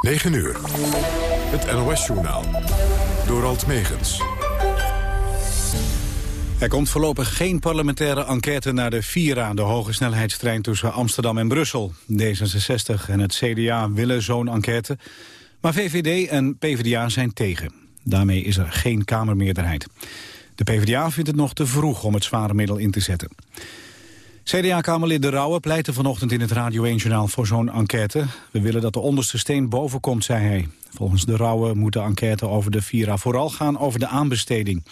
9 uur. Het NOS-journaal. Door Alt Megens. Er komt voorlopig geen parlementaire enquête naar de Vira... de hoge snelheidstrein tussen Amsterdam en Brussel. D66 en het CDA willen zo'n enquête. Maar VVD en PvdA zijn tegen. Daarmee is er geen Kamermeerderheid. De PvdA vindt het nog te vroeg om het zware middel in te zetten. CDA-kamerlid De Rauwe pleitte vanochtend in het Radio 1-journaal voor zo'n enquête. We willen dat de onderste steen boven komt, zei hij. Volgens De Rauwe moet de enquête over de Vira vooral gaan over de aanbesteding.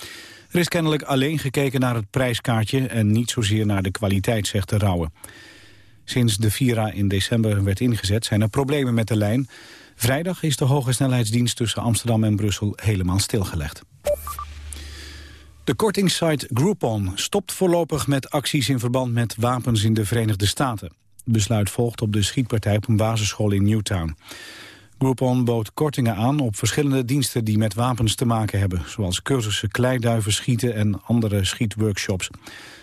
Er is kennelijk alleen gekeken naar het prijskaartje en niet zozeer naar de kwaliteit, zegt De Rauwe. Sinds de Vira in december werd ingezet zijn er problemen met de lijn. Vrijdag is de hoge snelheidsdienst tussen Amsterdam en Brussel helemaal stilgelegd. De kortingssite Groupon stopt voorlopig met acties in verband met wapens in de Verenigde Staten. Het besluit volgt op de schietpartij op een basisschool in Newtown. Groupon bood kortingen aan op verschillende diensten die met wapens te maken hebben, zoals cursussen kleiduiven schieten en andere schietworkshops.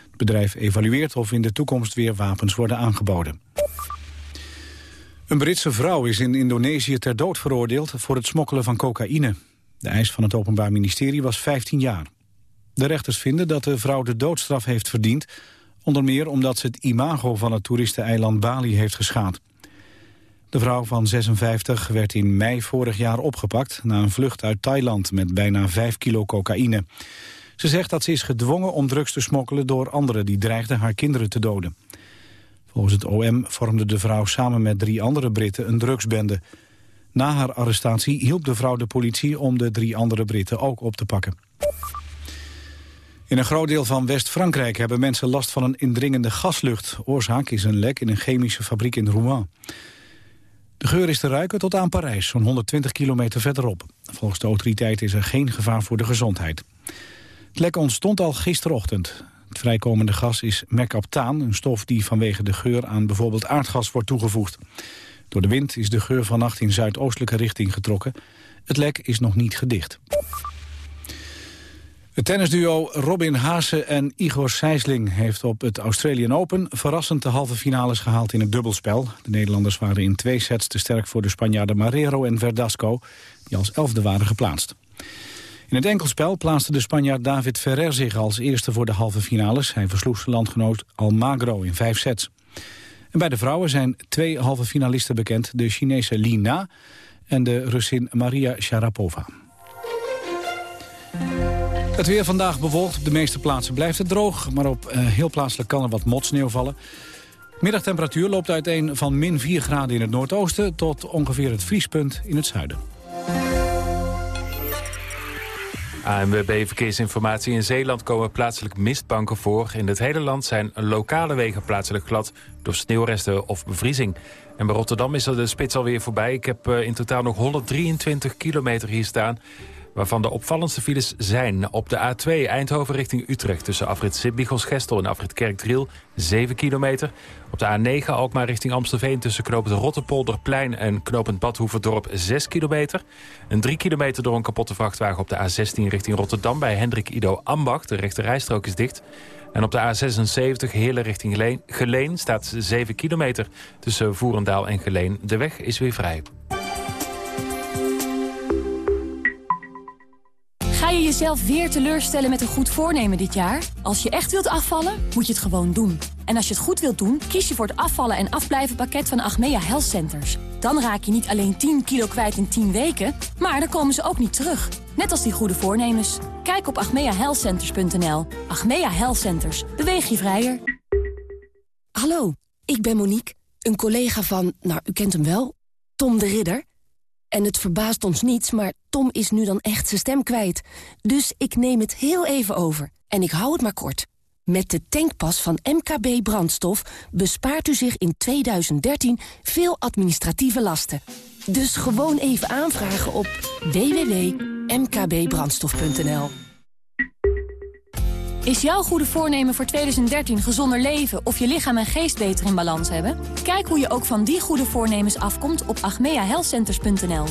Het bedrijf evalueert of in de toekomst weer wapens worden aangeboden. Een Britse vrouw is in Indonesië ter dood veroordeeld voor het smokkelen van cocaïne. De eis van het Openbaar Ministerie was 15 jaar. De rechters vinden dat de vrouw de doodstraf heeft verdiend... onder meer omdat ze het imago van het toeristeneiland Bali heeft geschaad. De vrouw van 56 werd in mei vorig jaar opgepakt... na een vlucht uit Thailand met bijna 5 kilo cocaïne. Ze zegt dat ze is gedwongen om drugs te smokkelen... door anderen die dreigden haar kinderen te doden. Volgens het OM vormde de vrouw samen met drie andere Britten een drugsbende. Na haar arrestatie hielp de vrouw de politie om de drie andere Britten ook op te pakken. In een groot deel van West-Frankrijk hebben mensen last van een indringende gaslucht. Oorzaak is een lek in een chemische fabriek in Rouen. De geur is te ruiken tot aan Parijs, zo'n 120 kilometer verderop. Volgens de autoriteiten is er geen gevaar voor de gezondheid. Het lek ontstond al gisterochtend. Het vrijkomende gas is mercaptaan, een stof die vanwege de geur aan bijvoorbeeld aardgas wordt toegevoegd. Door de wind is de geur vannacht in zuidoostelijke richting getrokken. Het lek is nog niet gedicht. Het tennisduo Robin Haase en Igor Sijsling heeft op het Australian Open verrassend de halve finales gehaald in het dubbelspel. De Nederlanders waren in twee sets te sterk voor de Spanjaarden Marrero en Verdasco, die als elfde waren geplaatst. In het enkelspel plaatste de Spanjaard David Ferrer zich als eerste voor de halve finales. Hij versloeg zijn landgenoot Almagro in vijf sets. En bij de vrouwen zijn twee halve finalisten bekend, de Chinese Li Na en de Russin Maria Sharapova. Het weer vandaag bewolkt. Op de meeste plaatsen blijft het droog. Maar op uh, heel plaatselijk kan er wat motsneeuw vallen. Middagtemperatuur loopt uiteen van min 4 graden in het noordoosten... tot ongeveer het vriespunt in het zuiden. ANWB Verkeersinformatie. In Zeeland komen plaatselijk mistbanken voor. In het hele land zijn lokale wegen plaatselijk glad... door sneeuwresten of bevriezing. En bij Rotterdam is er de spits alweer voorbij. Ik heb uh, in totaal nog 123 kilometer hier staan waarvan de opvallendste files zijn op de A2 Eindhoven richting Utrecht... tussen afrit Sint-Michels-Gestel en afrit Kerkdriel, 7 kilometer. Op de A9 Alkmaar richting Amstelveen tussen knooppunt Rottepolderplein... en knooppunt Badhoevedorp, 6 kilometer. Een 3 kilometer door een kapotte vrachtwagen op de A16 richting Rotterdam... bij Hendrik Ido Ambach, de rechte rijstrook is dicht... En op de A76 Heerlen richting Geleen staat 7 kilometer tussen Voerendaal en Geleen. De weg is weer vrij. Je jezelf weer teleurstellen met een goed voornemen dit jaar? Als je echt wilt afvallen, moet je het gewoon doen. En als je het goed wilt doen, kies je voor het afvallen en afblijven pakket van Achmea Health Centers. Dan raak je niet alleen 10 kilo kwijt in 10 weken, maar dan komen ze ook niet terug. Net als die goede voornemens. Kijk op achmeahealthcenters.nl. Achmea Health Centers. Beweeg je vrijer. Hallo, ik ben Monique, een collega van, nou, u kent hem wel, Tom de Ridder... En het verbaast ons niets, maar Tom is nu dan echt zijn stem kwijt. Dus ik neem het heel even over. En ik hou het maar kort. Met de tankpas van MKB Brandstof bespaart u zich in 2013 veel administratieve lasten. Dus gewoon even aanvragen op www.mkbbrandstof.nl. Is jouw goede voornemen voor 2013 gezonder leven of je lichaam en geest beter in balans hebben? Kijk hoe je ook van die goede voornemens afkomt op agmeahealthcenters.nl.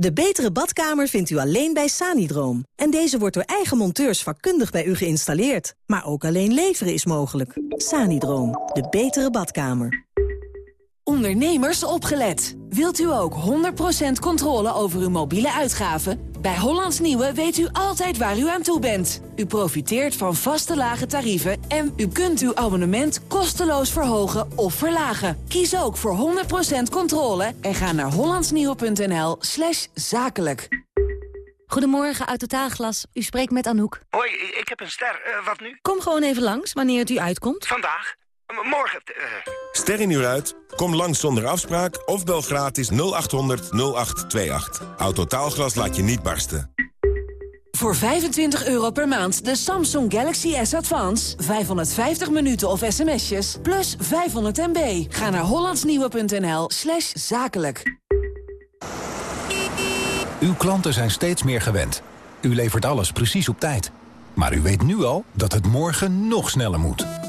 De betere badkamer vindt u alleen bij Sanidroom. En deze wordt door eigen monteurs vakkundig bij u geïnstalleerd. Maar ook alleen leveren is mogelijk. Sanidroom, de betere badkamer. Ondernemers opgelet. Wilt u ook 100% controle over uw mobiele uitgaven? Bij Hollands Nieuwe weet u altijd waar u aan toe bent. U profiteert van vaste lage tarieven en u kunt uw abonnement kosteloos verhogen of verlagen. Kies ook voor 100% controle en ga naar hollandsnieuwe.nl slash zakelijk. Goedemorgen, uit Totaalglas. U spreekt met Anouk. Hoi, ik heb een ster. Uh, wat nu? Kom gewoon even langs, wanneer het u uitkomt. Vandaag? Morgen? Uh... Ster in uur uit? Kom langs zonder afspraak of bel gratis 0800 0828. Autotaalglas laat je niet barsten. Voor 25 euro per maand de Samsung Galaxy S Advance. 550 minuten of sms'jes, plus 500 MB. Ga naar hollandsnieuwe.nl slash zakelijk. Uw klanten zijn steeds meer gewend. U levert alles precies op tijd. Maar u weet nu al dat het morgen nog sneller moet.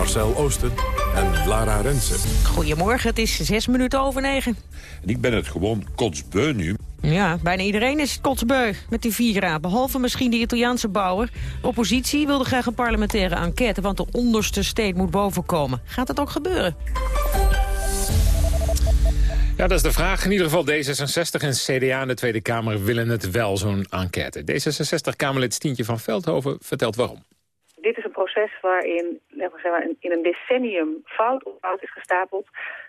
Marcel Oosten en Lara Rensen. Goedemorgen, het is zes minuten over negen. En ik ben het gewoon kotsbeu nu. Ja, bijna iedereen is kotsbeu met die Vira. Behalve misschien de Italiaanse bouwer. De oppositie wilde graag een parlementaire enquête... want de onderste steed moet bovenkomen. Gaat dat ook gebeuren? Ja, dat is de vraag. In ieder geval D66 en CDA in de Tweede Kamer willen het wel, zo'n enquête. D66-Kamerlid Stientje van Veldhoven vertelt waarom dit is een proces waarin zeggen, in een decennium fout op fout is gestapeld.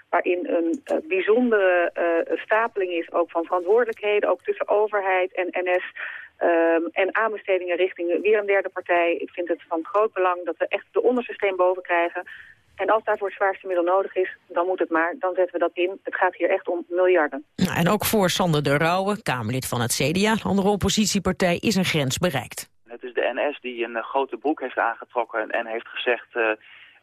Waarin een uh, bijzondere uh, stapeling is ook van verantwoordelijkheden, ook tussen overheid en NS. Ehm, en aanbestedingen richting weer een derde partij. Ik vind het van groot belang dat we echt de onderste steen boven krijgen. En als daarvoor het zwaarste middel nodig is, dan moet het maar. Dan zetten we dat in. Het gaat hier echt om miljarden. en ook voor Sander de Rauwe, Kamerlid van het CDA, andere oppositiepartij, is een grens bereikt. Het is de NS die een eh, grote broek heeft aangetrokken en heeft gezegd... Uh,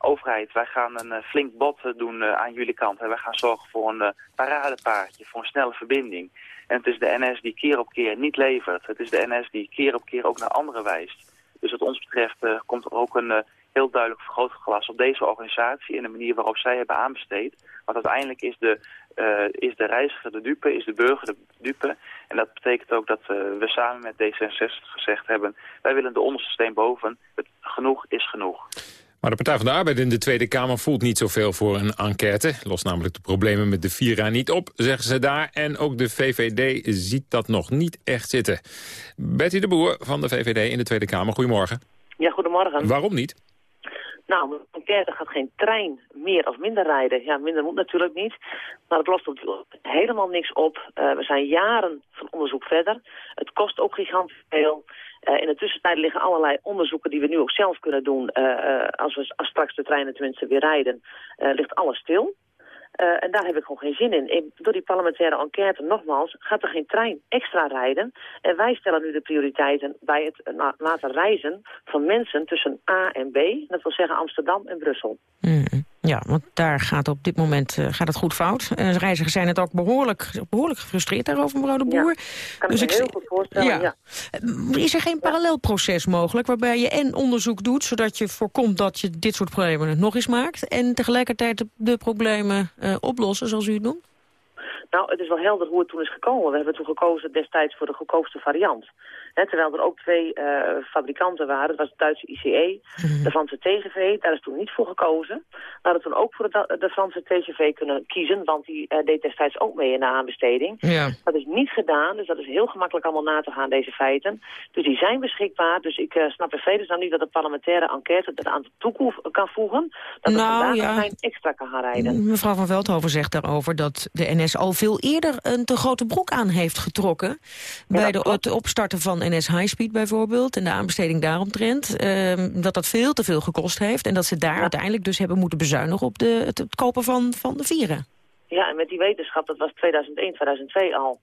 overheid, wij gaan een uh, flink bod doen aan jullie kant. En wij gaan zorgen voor een paradepaardje, voor een snelle verbinding. En het is de NS die keer op keer niet levert. Het is de NS die keer op keer ook naar anderen wijst. Dus wat ons betreft komt er ook een heel duidelijk vergrootglas op deze organisatie... en de manier waarop zij hebben aanbesteed. Want uiteindelijk is de, is de reiziger de dupe, is de burger de dupe... En dat betekent ook dat uh, we samen met D66 gezegd hebben... wij willen de onderste steen boven. Het, genoeg is genoeg. Maar de Partij van de Arbeid in de Tweede Kamer voelt niet zoveel voor een enquête. Lost namelijk de problemen met de Vira niet op, zeggen ze daar. En ook de VVD ziet dat nog niet echt zitten. Betty de Boer van de VVD in de Tweede Kamer, goedemorgen. Ja, goedemorgen. Waarom niet? Nou, een enquête gaat geen trein meer of minder rijden. Ja, minder moet natuurlijk niet. Maar het lost ook helemaal niks op. Uh, we zijn jaren van onderzoek verder. Het kost ook gigantisch veel. Uh, in de tussentijd liggen allerlei onderzoeken die we nu ook zelf kunnen doen. Uh, als, we, als straks de treinen tenminste weer rijden, ligt alles stil. Uh, en daar heb ik gewoon geen zin in. Door die parlementaire enquête, nogmaals, gaat er geen trein extra rijden. En wij stellen nu de prioriteiten bij het laten reizen van mensen tussen A en B. Dat wil zeggen Amsterdam en Brussel. Mm. Ja, want daar gaat op dit moment uh, gaat het goed fout. Uh, reizigers zijn het ook behoorlijk, behoorlijk gefrustreerd daarover, mevrouw de Boer. Ja, kan dus ik me heel goed voorstellen, ja. Eh, is er geen parallelproces mogelijk waarbij je en onderzoek doet... zodat je voorkomt dat je dit soort problemen nog eens maakt... en tegelijkertijd de, de problemen uh, oplossen zoals u het doet? Nou, het is wel helder hoe het toen is gekomen. We hebben toen gekozen destijds voor de goedkoopste variant terwijl er ook twee uh, fabrikanten waren. Dat was het Duitse ICE, mhm. de Franse TGV. Daar is toen niet voor gekozen. We hadden toen ook voor de, de Franse TGV kunnen kiezen. Want die uh, deed destijds ook mee in de aanbesteding. Ja. Dat is niet gedaan. Dus dat is heel gemakkelijk allemaal na te gaan, deze feiten. Dus die zijn beschikbaar. Dus ik uh, snap er dan niet dat de parlementaire enquête er aan toe kan voegen. Dat nou, vandaag ja. trein extra kan gaan rijden. Mevrouw van Veldhoven zegt daarover dat de NS al veel eerder een te grote broek aan heeft getrokken. bij de, het opstarten van NS Highspeed bijvoorbeeld... en de aanbesteding daaromtrent, uh, dat dat veel te veel gekost heeft... en dat ze daar uiteindelijk dus hebben moeten bezuinigen op de, het, kopen van, van de vieren. Ja, en met die wetenschap, dat was 2001, 2002 al...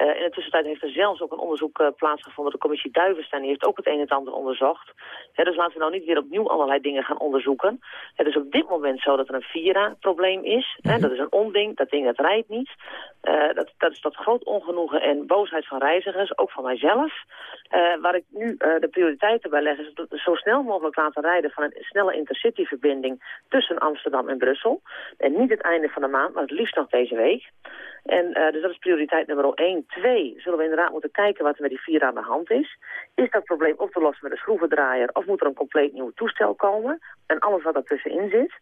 Uh, in de tussentijd heeft er zelfs ook een onderzoek uh, plaatsgevonden. De commissie Duivenstein heeft ook het een en het ander onderzocht. dus laten we nou niet weer opnieuw allerlei dingen gaan onderzoeken. Het is op dit moment zo dat er een Vira-probleem is. Mm dat is een onding, dat ding dat rijdt niet. Uh, dat, dat is tot groot ongenoegen en boosheid van reizigers, ook van mijzelf. waar ik nu de prioriteiten bij leg is het zo snel mogelijk laten rijden van een snelle intercity-verbinding tussen Amsterdam en Brussel. En niet het einde van de maand, maar het liefst nog deze week. En dus dat is prioriteit nummer 1. Twee, zullen we inderdaad moeten kijken wat er met die vier aan de hand is. Is dat probleem op te lossen met een schroevendraaier of moet er een compleet nieuw toestel komen? En alles wat ertussenin zit.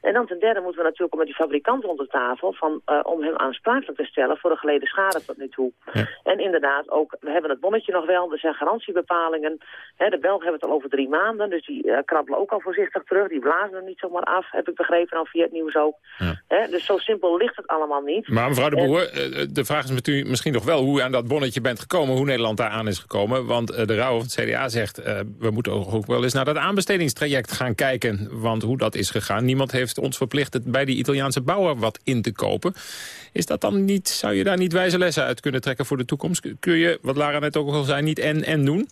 En dan ten derde moeten we natuurlijk ook met die fabrikant rond de tafel... Van, uh, om hem aansprakelijk te stellen voor de geleden schade tot nu toe. Ja. En inderdaad ook, we hebben het bonnetje nog wel, er zijn garantiebepalingen. Hè, de Belgen hebben het al over drie maanden, dus die uh, krabbelen ook al voorzichtig terug. Die blazen er niet zomaar af, heb ik begrepen, al via het nieuws ook. Ja. Hè, dus zo simpel ligt het allemaal niet. Maar mevrouw de Boer, en... de vraag is met u misschien nog wel hoe u aan dat bonnetje bent gekomen... hoe Nederland daar aan is gekomen. Want uh, de Rauw van het CDA zegt... Uh, we moeten ook wel eens naar dat aanbestedingstraject gaan kijken. Want hoe dat is gegaan. Niemand heeft ons verplicht het bij die Italiaanse bouwer wat in te kopen. Is dat dan niet, zou je daar niet wijze lessen uit kunnen trekken voor de toekomst? Kun je, wat Lara net ook al zei, niet en-en doen?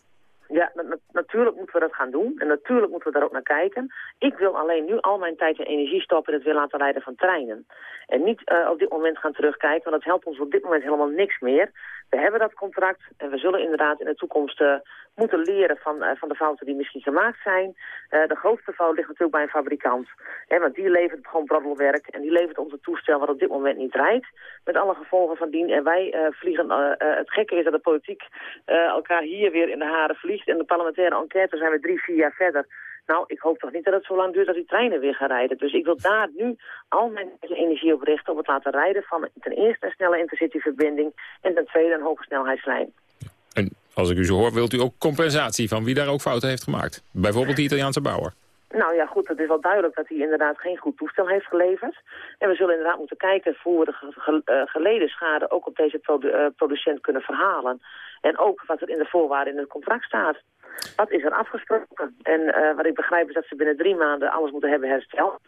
Ja, natuurlijk moeten we dat gaan doen. En natuurlijk moeten we daar ook naar kijken. Ik wil alleen nu al mijn tijd en energie stoppen in het weer laten rijden van treinen. En niet uh, op dit moment gaan terugkijken, want dat helpt ons op dit moment helemaal niks meer. We hebben dat contract en we zullen inderdaad in de toekomst uh, moeten leren van, uh, van de fouten die misschien gemaakt zijn. De grootste fout ligt natuurlijk bij een fabrikant. Hè, want die levert gewoon broddelwerk en die levert ons een toestel wat op dit moment niet rijdt. Met alle gevolgen van dien. En wij vliegen, het gekke is dat de politiek elkaar hier weer in de haren vliegt. En de parlementaire enquête zijn we drie, vier jaar verder. Nou, ik hoop toch niet dat het zo lang duurt dat die treinen weer gaan rijden. Dus ik wil daar nu al mijn energie op richten... op het laten rijden van ten eerste een snelle intercityverbinding... en ten tweede een hoge snelheidslijn. En als ik u zo hoor, wilt u ook compensatie van wie daar ook fouten heeft gemaakt? Bijvoorbeeld de Italiaanse bouwer. Nou ja, goed, het is wel duidelijk dat hij inderdaad geen goed toestel heeft geleverd. En we zullen inderdaad moeten kijken hoe we de ge uh, geleden schade ook op deze uh, producent kunnen verhalen. En ook wat er in de voorwaarden in het contract staat. Wat is er afgesproken? En uh, wat ik begrijp is dat ze binnen drie maanden alles moeten hebben hersteld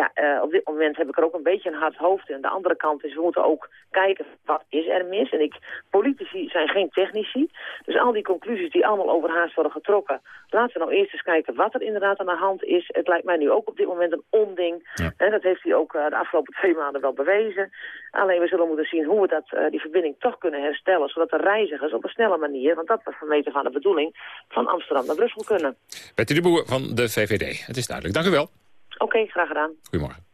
ja, uh, op dit moment heb ik er ook een beetje een hard hoofd. En de andere kant is, we moeten ook kijken, wat is er mis? En ik, politici zijn geen technici. Dus al die conclusies die allemaal overhaast worden getrokken... laten we nou eerst eens kijken wat er inderdaad aan de hand is. Het lijkt mij nu ook op dit moment een onding. Ja. En dat heeft hij ook uh, de afgelopen twee maanden wel bewezen. Alleen we zullen moeten zien hoe we dat, uh, die verbinding toch kunnen herstellen... zodat de reizigers op een snelle manier, want dat was van meter van de bedoeling... van Amsterdam naar Brussel kunnen. Betty de Boer van de VVD. Het is duidelijk. Dank u wel. Oké, okay, graag gedaan. Goedemorgen.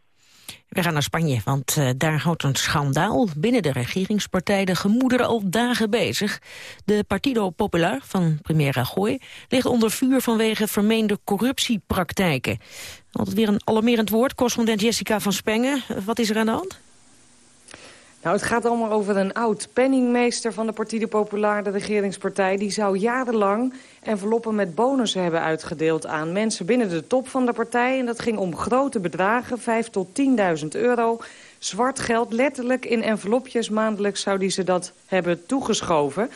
We gaan naar Spanje, want uh, daar houdt een schandaal binnen de regeringspartij de gemoederen al dagen bezig. De Partido Popular van premier Rajoy ligt onder vuur vanwege vermeende corruptiepraktijken. Altijd weer een alarmerend woord, correspondent Jessica van Spengen. Wat is er aan de hand? Nou, het gaat allemaal over een oud penningmeester van de Partido Popular, de regeringspartij. Die zou jarenlang enveloppen met bonussen hebben uitgedeeld aan mensen binnen de top van de partij. En dat ging om grote bedragen, 5 tot 10.000 euro. Zwart geld, letterlijk in envelopjes maandelijks zou die ze dat hebben toegeschoven.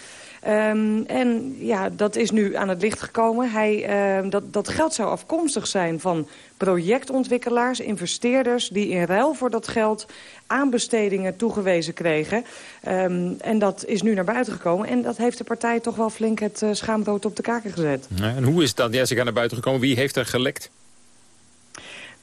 Um, en ja, dat is nu aan het licht gekomen. Hij, uh, dat, dat geld zou afkomstig zijn van projectontwikkelaars, investeerders... die in ruil voor dat geld aanbestedingen toegewezen kregen. Um, en dat is nu naar buiten gekomen. En dat heeft de partij toch wel flink het uh, schaamrood op de kaken gezet. En hoe is dat, Jessica, naar buiten gekomen? Wie heeft er gelekt?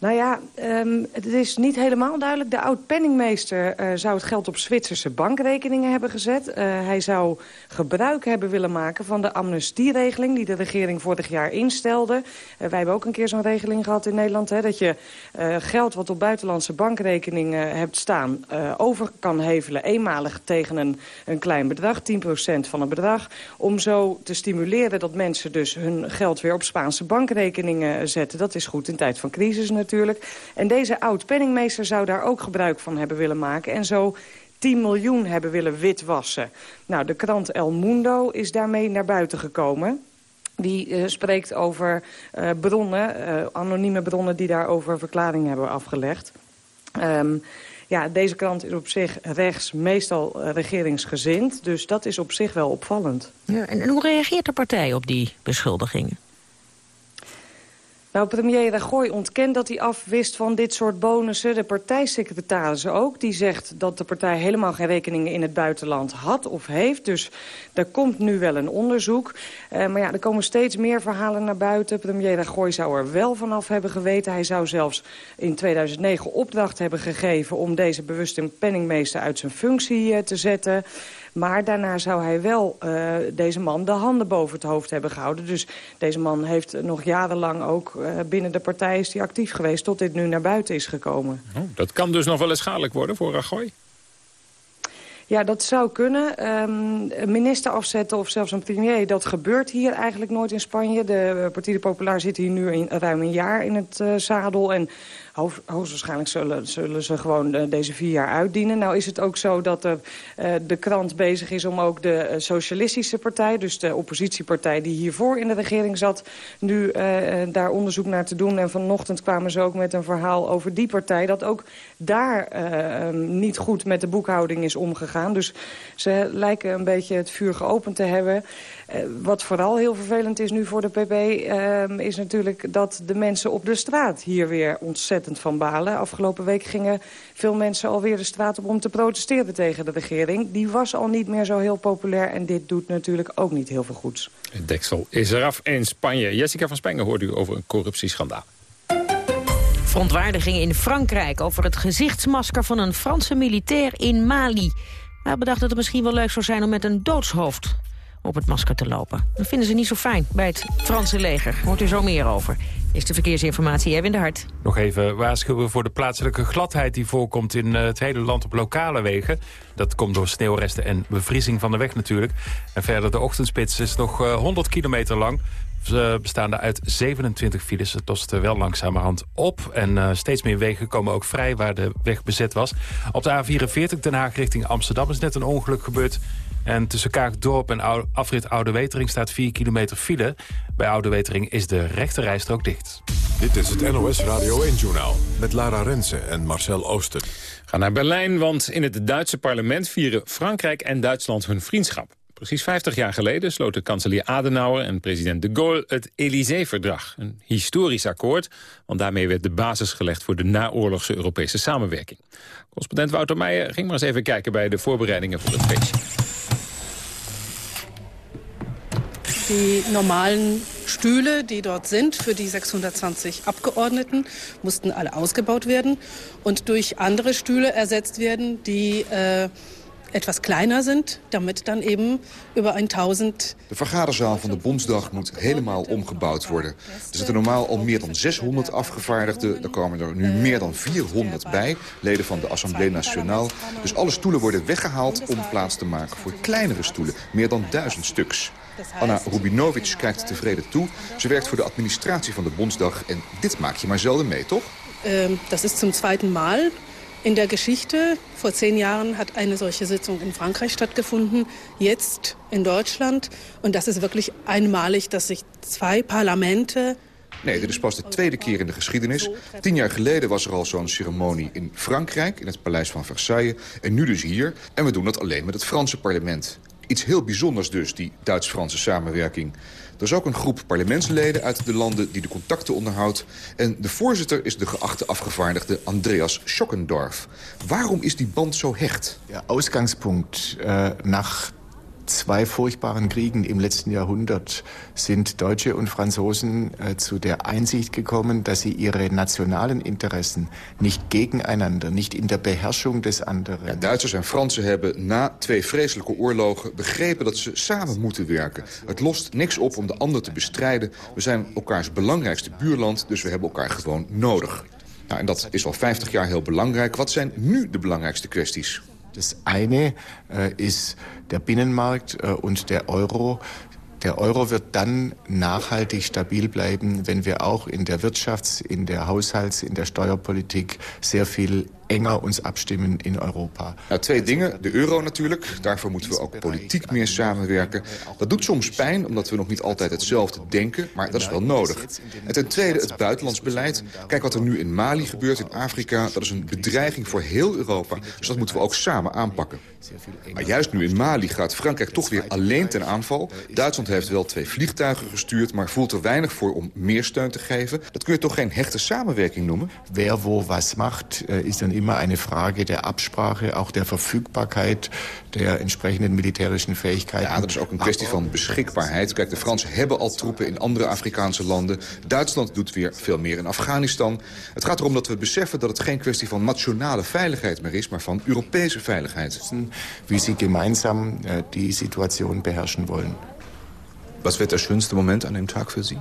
Nou ja, um, het is niet helemaal duidelijk. De oud-penningmeester uh, zou het geld op Zwitserse bankrekeningen hebben gezet. Uh, hij zou gebruik hebben willen maken van de amnestieregeling... die de regering vorig jaar instelde. Uh, wij hebben ook een keer zo'n regeling gehad in Nederland... Hè, dat je geld wat op buitenlandse bankrekeningen hebt staan... over kan hevelen eenmalig tegen een, een klein bedrag, 10% van het bedrag... om zo te stimuleren dat mensen dus hun geld weer op Spaanse bankrekeningen zetten. Dat is goed in tijd van crisis natuurlijk natuurlijk. En deze oud-penningmeester zou daar ook gebruik van hebben willen maken. En zo 10 miljoen hebben willen witwassen. Nou, de krant El Mundo is daarmee naar buiten gekomen. Die uh, spreekt over uh, bronnen, uh, anonieme bronnen die daarover verklaringen hebben afgelegd. Um, ja, deze krant is op zich rechts, meestal regeringsgezind. Dus dat is op zich wel opvallend. Ja, en, en hoe reageert de partij op die beschuldigingen? Nou, premier Rajoy ontkent dat hij afwist van dit soort bonussen. De partijsecretaris ook. Die zegt dat de partij helemaal geen rekeningen in het buitenland had of heeft. Dus er komt nu wel een onderzoek. Uh, maar ja, er komen steeds meer verhalen naar buiten. Premier Rajoy zou er wel vanaf hebben geweten. Hij zou zelfs in 2009 opdracht hebben gegeven... om deze bewuste penningmeester uit zijn functie uh, te zetten... Maar daarna zou hij wel uh, deze man de handen boven het hoofd hebben gehouden. Dus deze man heeft nog jarenlang ook uh, binnen de partij is die actief geweest... tot dit nu naar buiten is gekomen. Oh, dat kan dus nog wel eens schadelijk worden voor Rajoy? Ja, dat zou kunnen. Um, een minister afzetten of zelfs een premier, dat gebeurt hier eigenlijk nooit in Spanje. De Partij Populair zit hier nu in, ruim een jaar in het uh, zadel. En hoogstwaarschijnlijk zullen, zullen ze gewoon uh, deze vier jaar uitdienen. Nou is het ook zo dat de, uh, de krant bezig is om ook de uh, socialistische partij... dus de oppositiepartij die hiervoor in de regering zat... nu daar onderzoek naar te doen. En vanochtend kwamen ze ook met een verhaal over die partij... dat ook daar um, niet goed met de boekhouding is omgegaan. Dus ze lijken een beetje het vuur geopend te hebben... Uh, wat vooral heel vervelend is nu voor de PP... Uh, is natuurlijk dat de mensen op de straat hier weer ontzettend van balen. Afgelopen week gingen veel mensen alweer de straat op om te protesteren tegen de regering. Die was al niet meer zo heel populair en dit doet natuurlijk ook niet heel veel goeds. Het deksel is eraf in Spanje. Jessica van Spengen hoort u over een corruptieschandaal. Verontwaardigingen in Frankrijk over het gezichtsmasker van een Franse militair in Mali. Hij bedacht dat het misschien wel leuk zou zijn om met een doodshoofd op het masker te lopen. Dat vinden ze niet zo fijn bij het Franse leger. Hoort u zo meer over. Is de verkeersinformatie, Erwin de Hart. Nog even waarschuwen voor de plaatselijke gladheid die voorkomt in eh, het hele land op lokale wegen. Dat komt door sneeuwresten en bevriezing van de weg natuurlijk. En verder de ochtendspits is nog 100 eh, kilometer lang. Ze bestaan uit 27 files. Het lost wel langzamerhand op. En uh, steeds meer wegen komen ook vrij waar de weg bezet was. Op de A44 Den Haag richting Amsterdam is net een ongeluk gebeurd. En tussen Kaagdorp en afrit Oude Wetering staat 4 kilometer file. Bij Oude Wetering is de rechterrijstrook dicht. Dit is het NOS Radio 1-journaal met Lara Rensen en Marcel Ooster. Ga naar Berlijn, want in het Duitse parlement vieren Frankrijk en Duitsland hun vriendschap. Precies 50 jaar geleden sloten kanselier Adenauer en president de Gaulle het Élysée-verdrag. Een historisch akkoord, want daarmee werd de basis gelegd voor de naoorlogse Europese samenwerking. Correspondent Wouter Meijer ging maar eens even kijken bij de voorbereidingen voor het feestje. Die normalen Stühle, die dort sind für die 620 Abgeordneten, mussten alle ausgebaut werden und durch andere Stühle ersetzt werden, die äh, etwas kleiner sind, damit dan eben über 1000... De vergaderzaal van de Bondsdag moet helemaal omgebouwd worden. Er zitten normaal al meer dan 600 afgevaardigden. Er komen er nu meer dan 400 bij, leden van de Assemblée Nationale. Dus alle stoelen worden weggehaald om plaats te maken voor kleinere stoelen. Meer dan duizend stuks. Anna Rubinovic kijkt tevreden toe. Ze werkt voor de administratie van de Bondsdag. En dit maak je maar zelden mee, toch? Uh, dat is zum zweiten Mal in der Geschichte. Vor zehn Jahren hat eine solche Sitzung in Frankreich stattgefunden, jetzt in Deutschland. Und das ist wirklich einmalig, dass sich zwei Parlamente Nee, dit is pas de tweede keer in de geschiedenis. Tien jaar geleden was er al zo'n ceremonie in Frankrijk, in het paleis van Versailles. En nu dus hier. En we doen dat alleen met het Franse parlement. Iets heel bijzonders dus, die Duits-Franse samenwerking. Er is ook een groep parlementsleden uit de landen die de contacten onderhoudt. En de voorzitter is de geachte afgevaardigde Andreas Schockendorf. Waarom is die band zo hecht? Ja, uitgangspunt uh, zwei furchtbaren Kriegen im letzten Jahrhundert sind Deutsche und Franzosen äh, zu der Einsicht gekommen, dass sie ihre nationalen Interessen nicht gegeneinander, nicht in der Beherrschung des anderen. Ja, Duitsers en Fransen hebben na twee vreselijke oorlogen begrepen dat ze samen moeten werken. Het lost niks op om de ander te bestrijden. We zijn elkaars belangrijkste buurland, dus we hebben elkaar gewoon nodig. Nou, en dat is al 50 jaar heel belangrijk. Wat zijn nu de belangrijkste kwesties? Das eine äh, ist der Binnenmarkt äh, und der Euro. Der Euro wird dann nachhaltig stabil bleiben, wenn wir auch in der Wirtschafts-, in der Haushalts-, in der Steuerpolitik sehr viel enger ons abstimmen in Europa. Nou, twee dingen. De euro natuurlijk. Daarvoor moeten we ook politiek meer samenwerken. Dat doet soms pijn, omdat we nog niet altijd hetzelfde denken. Maar dat is wel nodig. En ten tweede het buitenlands beleid. Kijk wat er nu in Mali gebeurt, in Afrika. Dat is een bedreiging voor heel Europa. Dus dat moeten we ook samen aanpakken. Maar juist nu in Mali gaat Frankrijk toch weer alleen ten aanval. Duitsland heeft wel twee vliegtuigen gestuurd... maar voelt er weinig voor om meer steun te geven. Dat kun je toch geen hechte samenwerking noemen? Wer wo was macht, äh, is dan immer eine Frage der Absprache, auch der Verfügbarkeit der entsprechenden militärischen Fähigkeiten. Ja, dat is ook een kwestie van beschikbaarheid. Kijk, de Fransen hebben al troepen in andere Afrikaanse landen. Duitsland doet weer veel meer in Afghanistan. Het gaat erom dat we beseffen dat het geen kwestie van nationale veiligheid meer is... maar van Europese veiligheid. Wie ze gemeinsam äh, die Situation beherrschen wollen. Was wird das schönste Moment an dem Tag für Sie?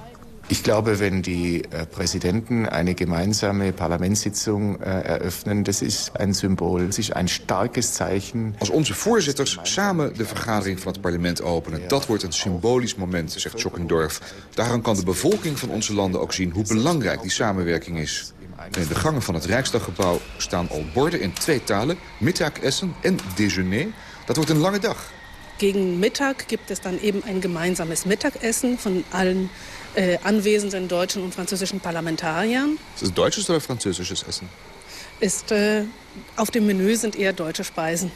Ich glaube, wenn die äh, Präsidenten eine gemeinsame Parlamentssitzung äh, eröffnen, das ist ein Symbol, das ist ein starkes Zeichen. Als onze voorzitters samen de vergadering van het parlement openen, dat wordt een symbolisch moment, zegt Schockendorf. Daaraan kan de bevolking van onze landen ook zien hoe belangrijk die samenwerking is. In de gangen van het Rijksdaggebouw staan al borden in twee talen, mittagessen en déjeuner. Dat wordt een lange dag. Gegen Mittag gibt es dann eben ein gemeinsames Mittagessen von allen äh, anwesenden deutschen und französischen Parlamentariern. Ist es deutsches oder französisches Essen? Ist, äh, auf dem Menü sind eher deutsche Speisen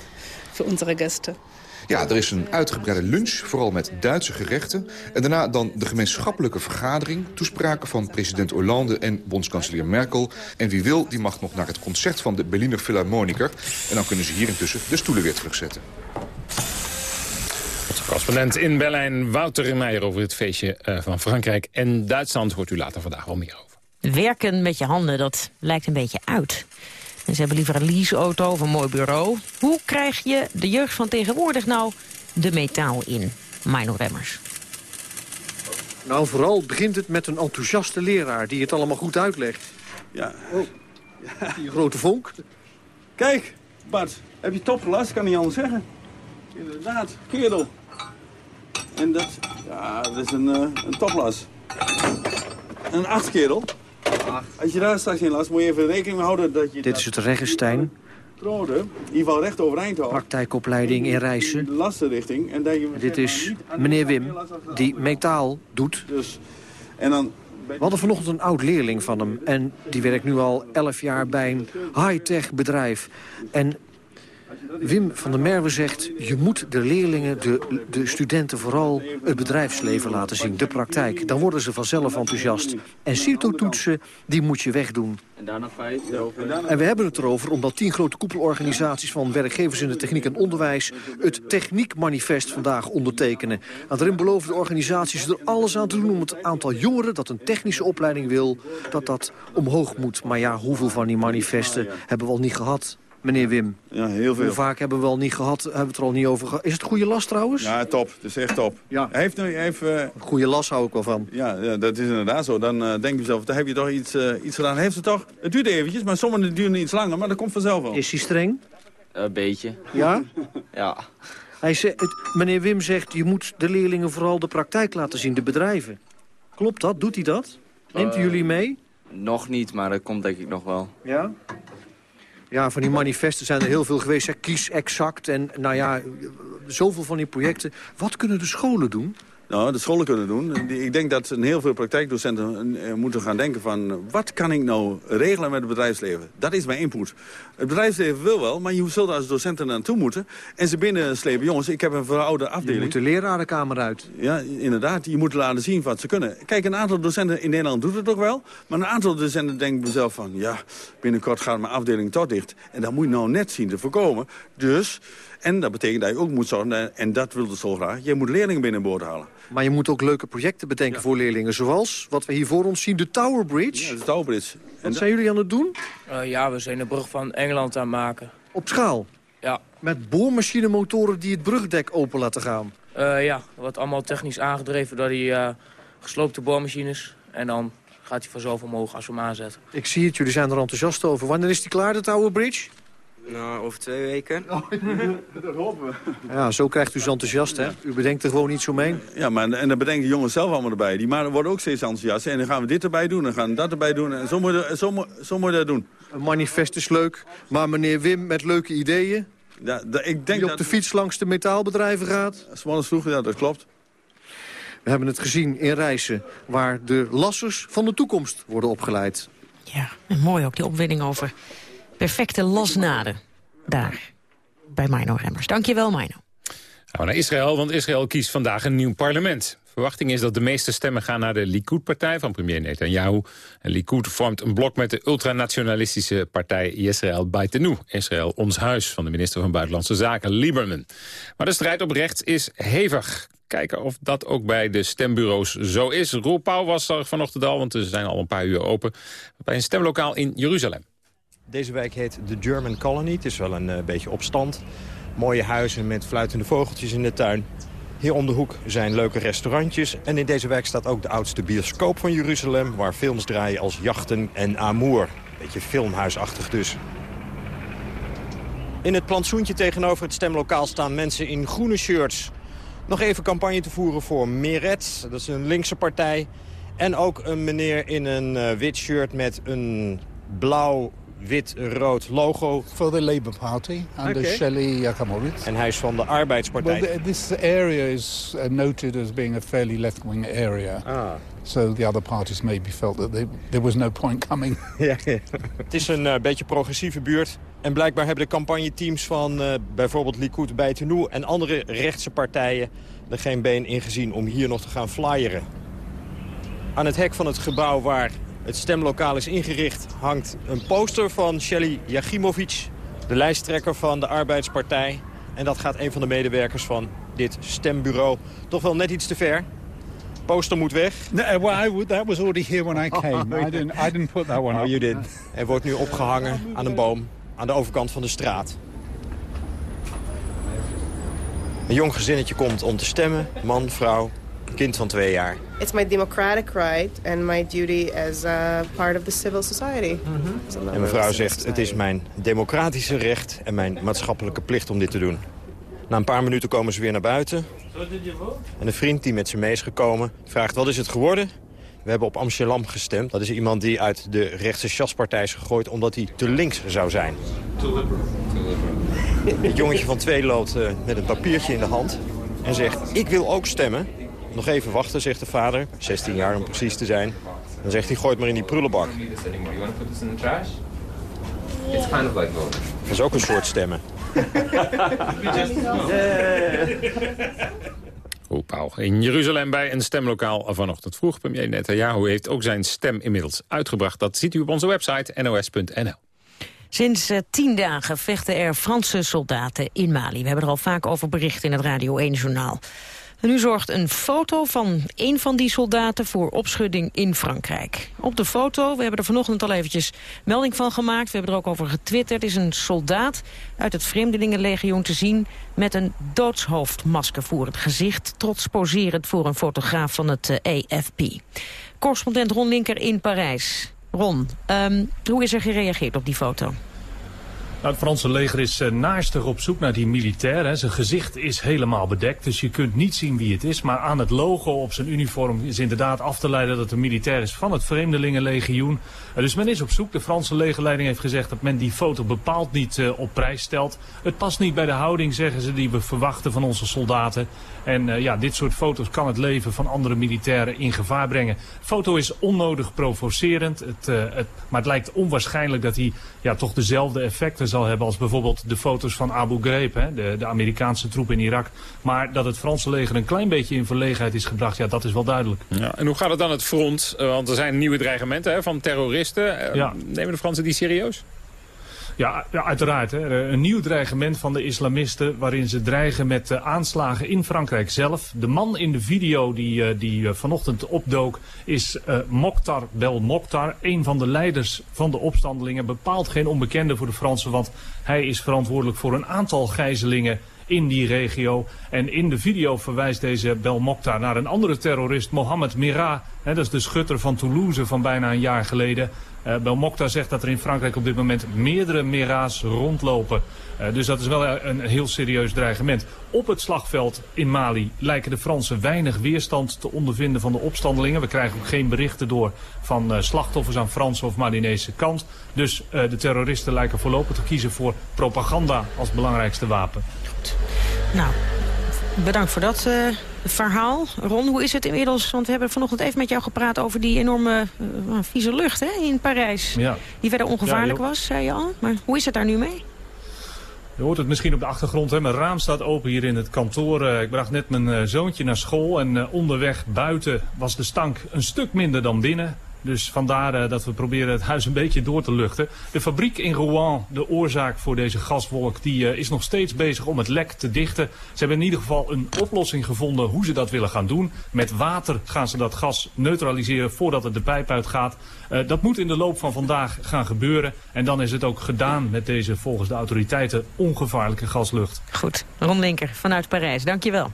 für unsere Gäste. Ja, er is een uitgebreide lunch, vooral met Duitse gerechten. En daarna dan de gemeenschappelijke vergadering. Toespraken van president Hollande en bondskanselier Merkel. En wie wil, die mag nog naar het concert van de Berliner Philharmoniker. En dan kunnen ze hier intussen de stoelen weer terugzetten. Correspondent in Berlijn, Wouter Meijer over het feestje eh, van Frankrijk en Duitsland. Hoort u later vandaag wel meer over. Werken met je handen, dat lijkt een beetje uit. Ze hebben liever een leaseauto of een mooi bureau. Hoe krijg je de jeugd van tegenwoordig nou de metaal in? Mino Remmers. Nou, vooral begint het met een enthousiaste leraar die het allemaal goed uitlegt. Ja. Oh, die grote vonk. Kijk, Bart, heb je topgelast? Kan niet anders zeggen. Inderdaad, kerel. En dat, ja, dat is een, uh, een toplas. Een acht kerel. Als je daar straks in last, moet je even rekening mee houden dat je... Dit is het Regenstein. Trode, in ieder geval recht overeind houdt. Praktijkopleiding in Rijssen. De lastenrichting. En dat je Dit is meneer Wim, die metaal doet. Dus, en dan... We hadden vanochtend een oud-leerling van hem. En die werkt nu al 11 jaar bij een high-tech bedrijf. En Wim van der Merwe zegt, je moet de leerlingen, de, de studenten vooral het bedrijfsleven laten zien, de praktijk. Dan worden ze vanzelf enthousiast. En CITO-toetsen, die moet je wegdoen. En we hebben het erover omdat tien grote koepelorganisaties van werkgevers in de techniek en onderwijs het techniekmanifest vandaag ondertekenen. En daarin beloven de organisaties er alles aan te doen om het aantal jongeren dat een technische opleiding wil, dat dat omhoog moet. Maar ja, hoeveel van die manifesten hebben we al niet gehad? Meneer Wim? Ja, heel veel. Hoe vaak hebben we al niet gehad, hebben we het er al niet over gehad. Is het goede las trouwens? Ja, top. Het is echt top. Ja. Hij heeft, hij heeft, uh... Goede las hou ik wel van. Ja, ja dat is inderdaad zo. Dan uh, denk je zelf, daar heb je toch iets, uh, iets gedaan. Heeft het toch? Het duurt eventjes, maar sommige duren iets langer, maar dat komt vanzelf wel. Is hij streng? Een beetje. Ja? ja. Hij zegt, het, meneer Wim zegt, je moet de leerlingen vooral de praktijk laten zien, de bedrijven. Klopt dat? Doet hij dat? Neemt hij jullie mee? Nog niet, maar dat komt denk ik nog wel. Ja? Ja, van die manifesten zijn er heel veel geweest. Kies exact en nou ja, zoveel van die projecten. Wat kunnen de scholen doen? Nou, de scholen kunnen doen. Ik denk dat heel veel praktijkdocenten moeten gaan denken van... wat kan ik nou regelen met het bedrijfsleven? Dat is mijn input. Het bedrijfsleven wil wel, maar je zult als docenten naartoe moeten... en ze binnenslepen. Jongens, ik heb een verouderde afdeling. Je moet de lerarenkamer uit. Ja, inderdaad. Je moet laten zien wat ze kunnen. Kijk, een aantal docenten in Nederland doet het toch wel. Maar een aantal docenten denken mezelf van... ja, binnenkort gaat mijn afdeling toch dicht. En dat moet je nou net zien te voorkomen. Dus... En dat betekent dat je ook moet zorgen, en dat wil de school graag... je moet leerlingen binnenboord halen. Maar je moet ook leuke projecten bedenken voor leerlingen. Zoals wat we hier voor ons zien, de Tower Bridge. Ja, de Tower Bridge. Wat zijn jullie aan het doen? Uh, ja, we zijn de brug van Engeland aan het maken. Op schaal? Ja. Met boormachinemotoren die het brugdek open laten gaan? Uh, ja, dat wordt allemaal technisch aangedreven door die uh, gesloopte boormachines. En dan gaat hij vanzelf omhoog als we hem aanzetten. Ik zie het, jullie zijn er enthousiast over. Wanneer is die klaar, de Tower Bridge? Nou, over twee weken. dat hopen we. Ja, zo krijgt u ze enthousiast, hè? U bedenkt er gewoon iets omheen. Ja, maar en dan bedenken jongens zelf allemaal erbij. Die maar worden ook steeds enthousiast. En dan gaan we dit erbij doen, en gaan we dat erbij doen. En zo moet je, zo, moet- zo moet je dat doen. Een manifest is leuk, maar meneer Wim met leuke ideeën... Ja, ik denk die op dat... de fiets langs de metaalbedrijven gaat. Smalles vroeger, ja, dat klopt. We hebben het gezien in Rijssen, waar de lassers van de toekomst worden opgeleid. Ja, en mooi ook die opwinding over perfecte lasnaden. Daar, bij Mino Remmers. Dankjewel, Mino. Gaan we naar Israël, want Israël kiest vandaag een nieuw parlement. Verwachting is dat de meeste stemmen gaan naar de Likud-partij van premier Netanyahu. En Likud vormt een blok met de ultranationalistische partij Israël Baitenu. Israël ons huis van de minister van Buitenlandse Zaken Lieberman. Maar de strijd op rechts is hevig. Kijken of dat ook bij de stembureaus zo is. Roel Pauw was er vanochtend al, want ze zijn al een paar uur open... bij een stemlokaal in Jeruzalem. Deze wijk heet de German Colony. Het is wel een eh, beetje opstand. Mooie huizen met fluitende vogeltjes in de tuin. Hier om de hoek zijn leuke restaurantjes. En in deze wijk staat ook de oudste bioscoop van Jeruzalem... waar films draaien als Jachten en Amour. Beetje filmhuisachtig dus. In het plantsoentje tegenover het stemlokaal staan mensen in groene shirts. Nog even campagne te voeren voor Meret. Dat is een linkse partij. En ook een meneer in een eh, wit shirt met een blauw wit-rood logo. For the Labour Party under Okay. Shelley Yakamowitz. En hij is van de Arbeidspartij. Well, th- this area is uh, noted as being a fairly left-wing area. Ah. So the other parties maybe felt that they, there was no point coming. Ja, ja. Het is een eh, beetje progressieve buurt. En blijkbaar hebben de campagneteams van eh, bijvoorbeeld Likud bij Tenou... en andere rechtse partijen er geen been in gezien om hier nog te gaan flyeren. Aan het hek van het gebouw waar het stemlokaal is ingericht... hangt een poster van Shelly Yachimovic, de lijsttrekker van de Arbeidspartij. En dat gaat een van de medewerkers van dit stembureau toch wel net iets te ver. Poster moet weg. No, uh, well, I that was already here when I came. I, didn't, I didn't put that one Oh, up. you did. Er wordt nu opgehangen aan een boom aan de overkant van de straat. Een jong gezinnetje komt om te stemmen. Man, vrouw, kind van twee jaar. It's my democratic right and my duty as a part of the civil society. Member En mevrouw zegt, het is mijn democratische recht en mijn maatschappelijke plicht om dit te doen. Na een paar minuten komen ze weer naar buiten. En een vriend die met ze mee is gekomen vraagt, wat is het geworden? We hebben op Amsterdam gestemd. Dat is iemand die uit de rechtse chaspartij is gegooid omdat hij te links zou zijn. Het jongetje van twee loopt eh, met een papiertje in de hand en zegt, ik wil ook stemmen. Nog even wachten, zegt de vader, 16 jaar om precies te zijn. Dan zegt hij, gooi het maar in die prullenbak. It's kind of like voting. Dat is ook een soort stemmen. Pauw in Jeruzalem bij een stemlokaal vanochtend vroeg. Premier Netanyahu heeft ook zijn stem inmiddels uitgebracht. Dat ziet u op onze website nos.nl. Sinds eh, tien dagen vechten er Franse soldaten in Mali. We hebben er al vaak over bericht in het Radio 1-journaal. Nu zorgt een foto van een van die soldaten voor opschudding in Frankrijk. Op de foto, we hebben er vanochtend al eventjes melding van gemaakt. We hebben er ook over getwitterd. is een soldaat uit het Vreemdelingenlegioen te zien... met een doodshoofdmasker voor het gezicht. Trots poserend voor een fotograaf van het eh, AFP. Correspondent Ron Linker in Parijs. Ron, ehm, hoe is er gereageerd op die foto? Nou, het Franse leger is uh, naarstig op zoek naar die militair. Hè. Zijn gezicht is helemaal bedekt, dus je kunt niet zien wie het is. Maar aan het logo op zijn uniform is inderdaad af te leiden dat het een militair is van het Vreemdelingenlegioen. Dus men is op zoek. De Franse legerleiding heeft gezegd dat men die foto bepaald niet uh, op prijs stelt. Het past niet bij de houding, zeggen ze, die we verwachten van onze soldaten. En ja, dit soort foto's kan het leven van andere militairen in gevaar brengen. Foto is onnodig provocerend, het, het, maar het lijkt onwaarschijnlijk dat hij ja, toch dezelfde effecten zal hebben als bijvoorbeeld de foto's van Abu Ghraib, hè, de, de Amerikaanse troep in Irak. Maar dat het Franse leger een klein beetje in verlegenheid is gebracht, ja, dat is wel duidelijk. Ja, en hoe gaat het dan het front? Want er zijn nieuwe dreigementen hè, van terroristen. Ja. Nemen de Fransen die serieus? Ja, ja, uiteraard. Hè. Een nieuw dreigement van de islamisten waarin ze dreigen met uh, aanslagen in Frankrijk zelf. De man in de video die, uh, die uh, vanochtend opdook is Mokhtar Bel Mokhtar. Een van de leiders van de opstandelingen. Bepaald geen onbekende voor de Fransen, want hij is verantwoordelijk voor een aantal gijzelingen in die regio. En in de video verwijst deze Belmokta naar een andere terrorist, Mohamed Merah. dat is de schutter van Toulouse van bijna een jaar geleden. Uh, Belmokta zegt dat er in Frankrijk op dit moment meerdere Mera's rondlopen. Uh, dus dat is wel een heel serieus dreigement. Op het slagveld in Mali lijken de Fransen weinig weerstand te ondervinden van de opstandelingen. We krijgen ook geen berichten door van uh, slachtoffers aan Franse of Malinese kant. Dus de terroristen lijken voorlopig te kiezen voor propaganda als belangrijkste wapen. Goed. Nou, bedankt voor dat verhaal. Ron, hoe is het inmiddels? Want we hebben vanochtend even met jou gepraat over die enorme uh, vieze lucht hè, in Parijs. Ja. Die verder ongevaarlijk was, zei je al. Maar hoe is het daar nu mee? Je hoort het misschien op de achtergrond. Hè? Mijn raam staat open hier in het kantoor. Uh, ik bracht net mijn zoontje naar school. En onderweg buiten was de stank een stuk minder dan binnen. Dus vandaar uh, dat we proberen het huis een beetje door te luchten. De fabriek in Rouen, de oorzaak voor deze gaswolk, die uh, is nog steeds bezig om het lek te dichten. Ze hebben in ieder geval een oplossing gevonden hoe ze dat willen gaan doen. Met water gaan ze dat gas neutraliseren voordat het de pijp uitgaat. Uh, dat moet in de loop van vandaag gaan gebeuren. En dan is het ook gedaan met deze volgens de autoriteiten ongevaarlijke gaslucht. Goed, Ron Linker vanuit Parijs, dankjewel.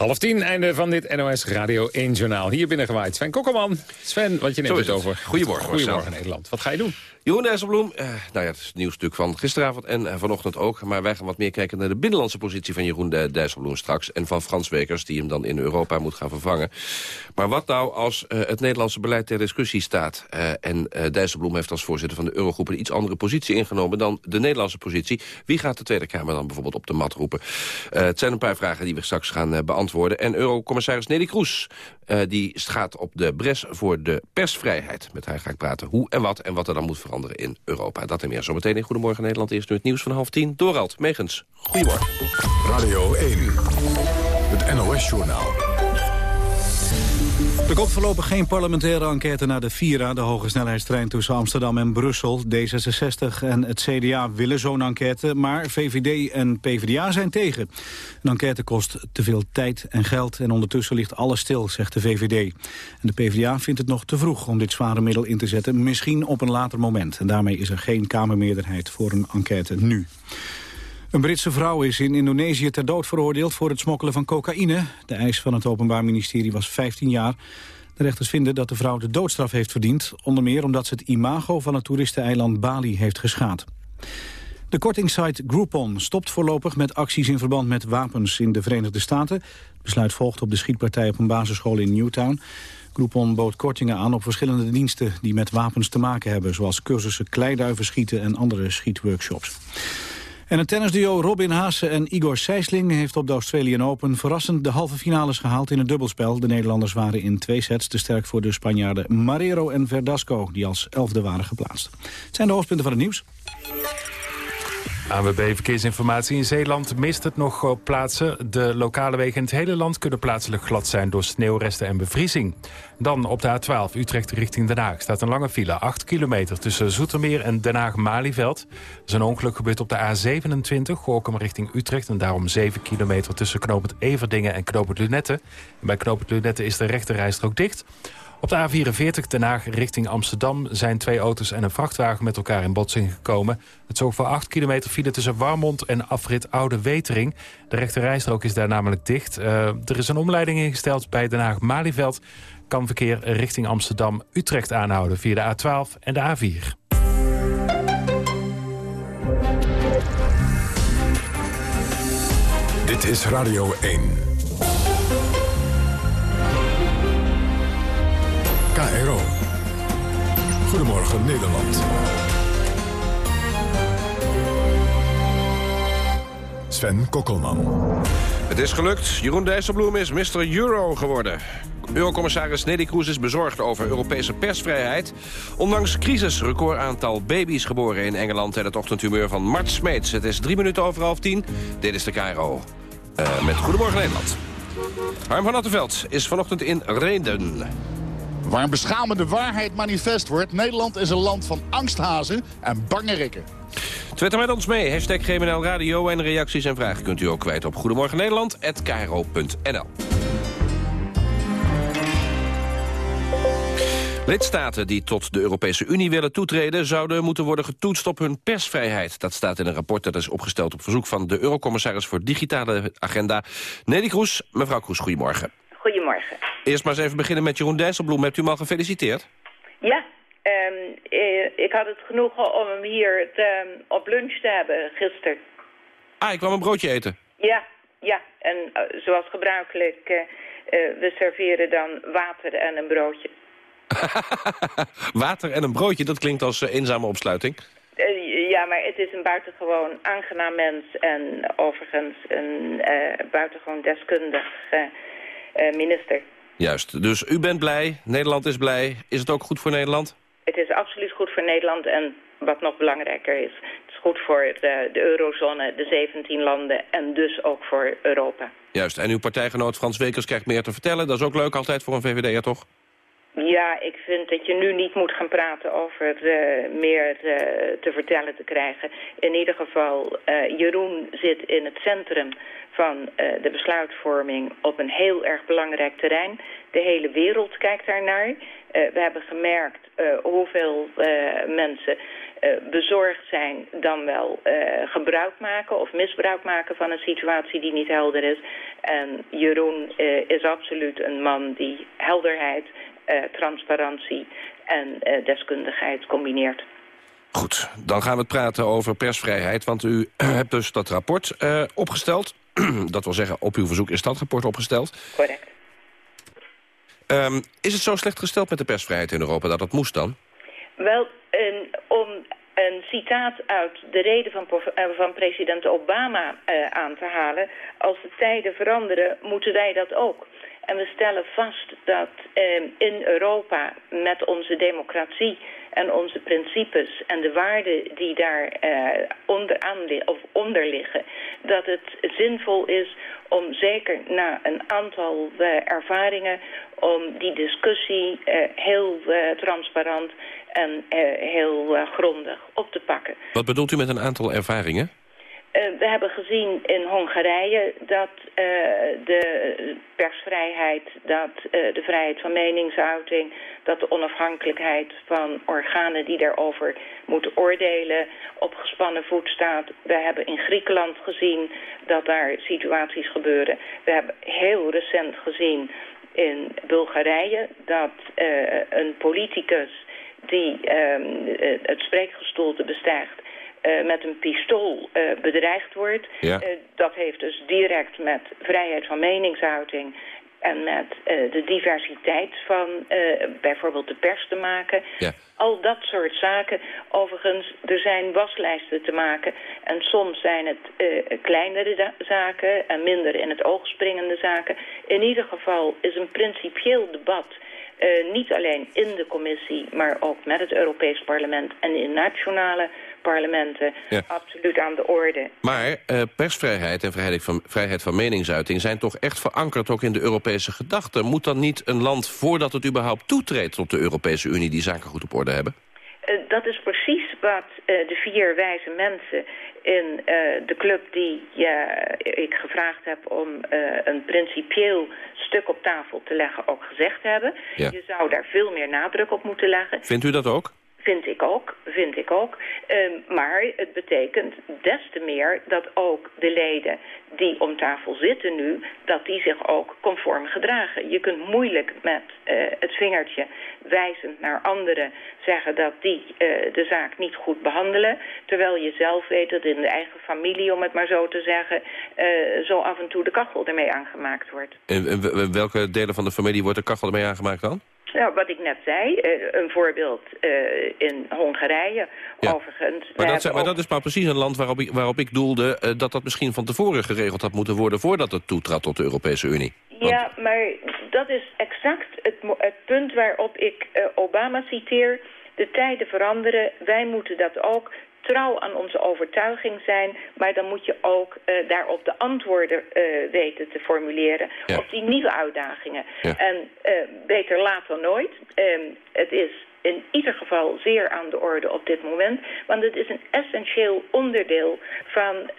Half tien, einde van dit NOS Radio 1 Journaal. Hier binnengewaaid. Sven Kokkelman. Sven, wat je neemt het over. Goedemorgen. Goedemorgen Nederland. Wat ga je doen? Jeroen Dijsselbloem, eh, nou ja, het is het nieuwstuk van gisteravond en uh, vanochtend ook. Maar wij gaan wat meer kijken naar de binnenlandse positie van Jeroen Dijsselbloem straks. En van Frans Wekers, die hem dan in Europa moet gaan vervangen. Maar wat nou als uh, het Nederlandse beleid ter discussie staat? en Dijsselbloem heeft als voorzitter van de Eurogroep een iets andere positie ingenomen dan de Nederlandse positie. Wie gaat de Tweede Kamer dan bijvoorbeeld op de mat roepen? het zijn een paar vragen die we straks gaan beantwoorden. En Eurocommissaris Nelly Kroes, die gaat op de bres voor de persvrijheid. Met haar ga ik praten hoe en wat en wat er dan moet veranderen in Europa. Dat en meer zometeen in Goedemorgen Nederland. Eerst nu het nieuws van half tien. Dorald Megens. Goedemorgen. Radio 1. Het NOS-journaal. Er komt voorlopig geen parlementaire enquête naar de Vira... de hoge snelheidstrein tussen Amsterdam en Brussel. D66 en het CDA willen zo'n enquête... maar VVD en PvdA zijn tegen. Een enquête kost te veel tijd en geld... en ondertussen ligt alles stil, zegt de VVD. En de PvdA vindt het nog te vroeg om dit zware middel in te zetten... misschien op een later moment. En daarmee is er geen Kamermeerderheid voor een enquête nu. Een Britse vrouw is in Indonesië ter dood veroordeeld voor het smokkelen van cocaïne. De eis van het Openbaar Ministerie was 15 jaar. De rechters vinden dat de vrouw de doodstraf heeft verdiend. Onder meer omdat ze het imago van het toeristeneiland Bali heeft geschaad. De kortingssite Groupon stopt voorlopig met acties in verband met wapens in de Verenigde Staten. Het besluit volgt op de schietpartij op een basisschool in Newtown. Groupon bood kortingen aan op verschillende diensten die met wapens te maken hebben... zoals cursussen kleiduiven schieten en andere schietworkshops. En het tennisduo Robin Haase en Igor Sijsling heeft op de Australian Open verrassend de halve finales gehaald in het dubbelspel. De Nederlanders waren in twee sets te sterk voor de Spanjaarden Marrero en Verdasco, die als elfde waren geplaatst. Het zijn de hoofdpunten van het nieuws. ANWB Verkeersinformatie in Zeeland mist het nog op plaatsen. De lokale wegen in het hele land kunnen plaatselijk glad zijn door sneeuwresten en bevriezing. Dan op de A12 Utrecht richting Den Haag staat een lange file. 8 kilometer tussen Zoetermeer en Den Haag-Malieveld. Is een ongeluk gebeurd op de A27 Gorkum richting Utrecht. En daarom 7 kilometer tussen knooppunt Everdingen en knooppunt Lunette. bij knooppunt Lunette is de rechterrijstrook dicht. Op de A44 Den Haag richting Amsterdam zijn twee auto's en een vrachtwagen met elkaar in botsing gekomen. Het zorgt voor 8 kilometer file tussen Warmond en afrit Oude Wetering. De rechterrijstrook is daar namelijk dicht. Uh, er is een omleiding ingesteld bij Den Haag-Malieveld. Kan verkeer richting Amsterdam-Utrecht aanhouden via de A12 en de A4. Dit is Radio 1. KRO. Goedemorgen Nederland. Sven Kokkelman. Het is gelukt. Jeroen Dijsselbloem is Mr. Euro geworden. Eurocommissaris Nelly Kroes is bezorgd over Europese persvrijheid. Ondanks crisis recordaantal baby's geboren in Engeland... en het ochtendhumeur van Mart Smeets. Het is drie minuten over half tien. Dit is de KRO. Uh, met Goedemorgen Nederland. Harm van Attenveld is vanochtend in Reden. Waar een beschamende waarheid manifest wordt... Nederland is een land van angsthazen en bangerikken. Twitter met ons mee, hashtag GMNL Radio. En reacties en vragen kunt u ook kwijt op Goedemorgen Nederland@kro.nl. Lidstaten die tot de Europese Unie willen toetreden... zouden moeten worden getoetst op hun persvrijheid. Dat staat in een rapport dat is opgesteld op verzoek van de Eurocommissaris voor Digitale Agenda. Nelly Kroes, mevrouw Kroes, goedemorgen. Goedemorgen. Eerst maar eens even beginnen met Jeroen Dijsselbloem. Hebt u hem al gefeliciteerd? Ja, ehm, eh, ik had het genoegen om hem hier te, ehm, op lunch te hebben gisteren. Ah, ik kwam een broodje eten. Ja, ja. En eh, zoals gebruikelijk, eh, we serveren dan water en een broodje. Water en een broodje, dat klinkt als eenzame opsluiting. Ja, maar het is een buitengewoon aangenaam mens en overigens een buitengewoon deskundig minister. Juist, dus u bent blij, Nederland is blij. Is het ook goed voor Nederland? Het is absoluut goed voor Nederland en wat nog belangrijker is, het is goed voor de, de eurozone, de 17 landen en dus ook voor Europa. Juist, en uw partijgenoot Frans Wekers krijgt meer te vertellen. Dat is ook leuk altijd voor een VVD'er, toch? Ja, ik vind dat je nu niet moet gaan praten over eh, meer eh, te vertellen te krijgen. In ieder geval, eh, Jeroen zit in het centrum van de besluitvorming op een heel erg belangrijk terrein. De hele wereld kijkt daarnaar. We hebben gemerkt hoeveel mensen bezorgd zijn dan wel gebruik maken of misbruik maken van een situatie die niet helder is. En Jeroen is absoluut een man die helderheid, transparantie en eh, deskundigheid combineert. Goed, dan gaan we het praten over persvrijheid. Want u hebt dus dat rapport eh, opgesteld. dat wil zeggen, op uw verzoek is dat rapport opgesteld. Correct. Ehm, is het zo slecht gesteld met de persvrijheid in Europa dat dat moest dan? Wel, om een citaat uit de reden van, eh, van president Obama eh, aan te halen. Als de tijden veranderen, moeten wij dat ook. En we stellen vast dat eh, in Europa met onze democratie en onze principes en de waarden die daar eh, onderaan of onder liggen, dat het zinvol is om zeker na een aantal eh, ervaringen om die discussie eh, heel eh, transparant en eh, heel grondig op te pakken. Wat bedoelt u met een aantal ervaringen? Eh, we hebben gezien in Hongarije dat eh, de persvrijheid, dat eh, de vrijheid van meningsuiting, dat de onafhankelijkheid van organen die daarover moeten oordelen op gespannen voet staat. We hebben in Griekenland gezien dat daar situaties gebeuren. We hebben heel recent gezien in Bulgarije dat een politicus die ehm, eh, het spreekgestoelte bestijgt eh, met een pistool eh, bedreigd wordt. Ja. Eh, dat heeft dus direct met vrijheid van meningsuiting en met de diversiteit van bijvoorbeeld de pers te maken. Ja. Al dat soort zaken. Overigens, er zijn waslijsten te maken. En soms zijn het kleinere za- zaken en minder in het oog springende zaken. In ieder geval is een principieel debat... niet alleen in de commissie, maar ook met het Europees Parlement en in nationale parlementen Ja. absoluut aan de orde. Maar eh, persvrijheid en vrijheid van, vrijheid van meningsuiting... zijn toch echt verankerd ook in de Europese gedachte. Moet dan niet een land, voordat het überhaupt toetreedt tot de Europese Unie... die zaken goed op orde hebben? Eh, dat is precies wat eh, de vier wijze mensen in de club die ik gevraagd heb om een principieel stuk op tafel te leggen ook gezegd hebben. Ja. Je zou daar veel meer nadruk op moeten leggen. Vindt u dat ook? Vind ik ook, vind ik ook. Ehm, maar het betekent des te meer dat ook de leden die om tafel zitten nu, dat die zich ook conform gedragen. Je kunt moeilijk met eh, het vingertje wijzend naar anderen zeggen dat die eh, de zaak niet goed behandelen. Terwijl je zelf weet dat in de eigen familie, om het maar zo te zeggen, eh, zo af en toe de kachel ermee aangemaakt wordt. En, welke delen van de familie wordt de kachel ermee aangemaakt dan? Nou, wat ik net zei, eh, een voorbeeld eh, in Hongarije, overigens. We Maar dat, maar dat is maar precies een land waarop ik, waarop ik doelde... eh, dat dat misschien van tevoren geregeld had moeten worden... voordat het toetrad tot de Europese Unie. Ja, maar dat is exact het, het punt waarop ik Obama citeer. De tijden veranderen, wij moeten dat ook trouw aan onze overtuiging zijn... maar dan moet je ook eh, daarop de antwoorden eh, weten te formuleren... Ja. op die nieuwe uitdagingen. Ja. En eh, beter laat dan nooit. Ehm, het is in ieder geval zeer aan de orde op dit moment. Want het is een essentieel onderdeel van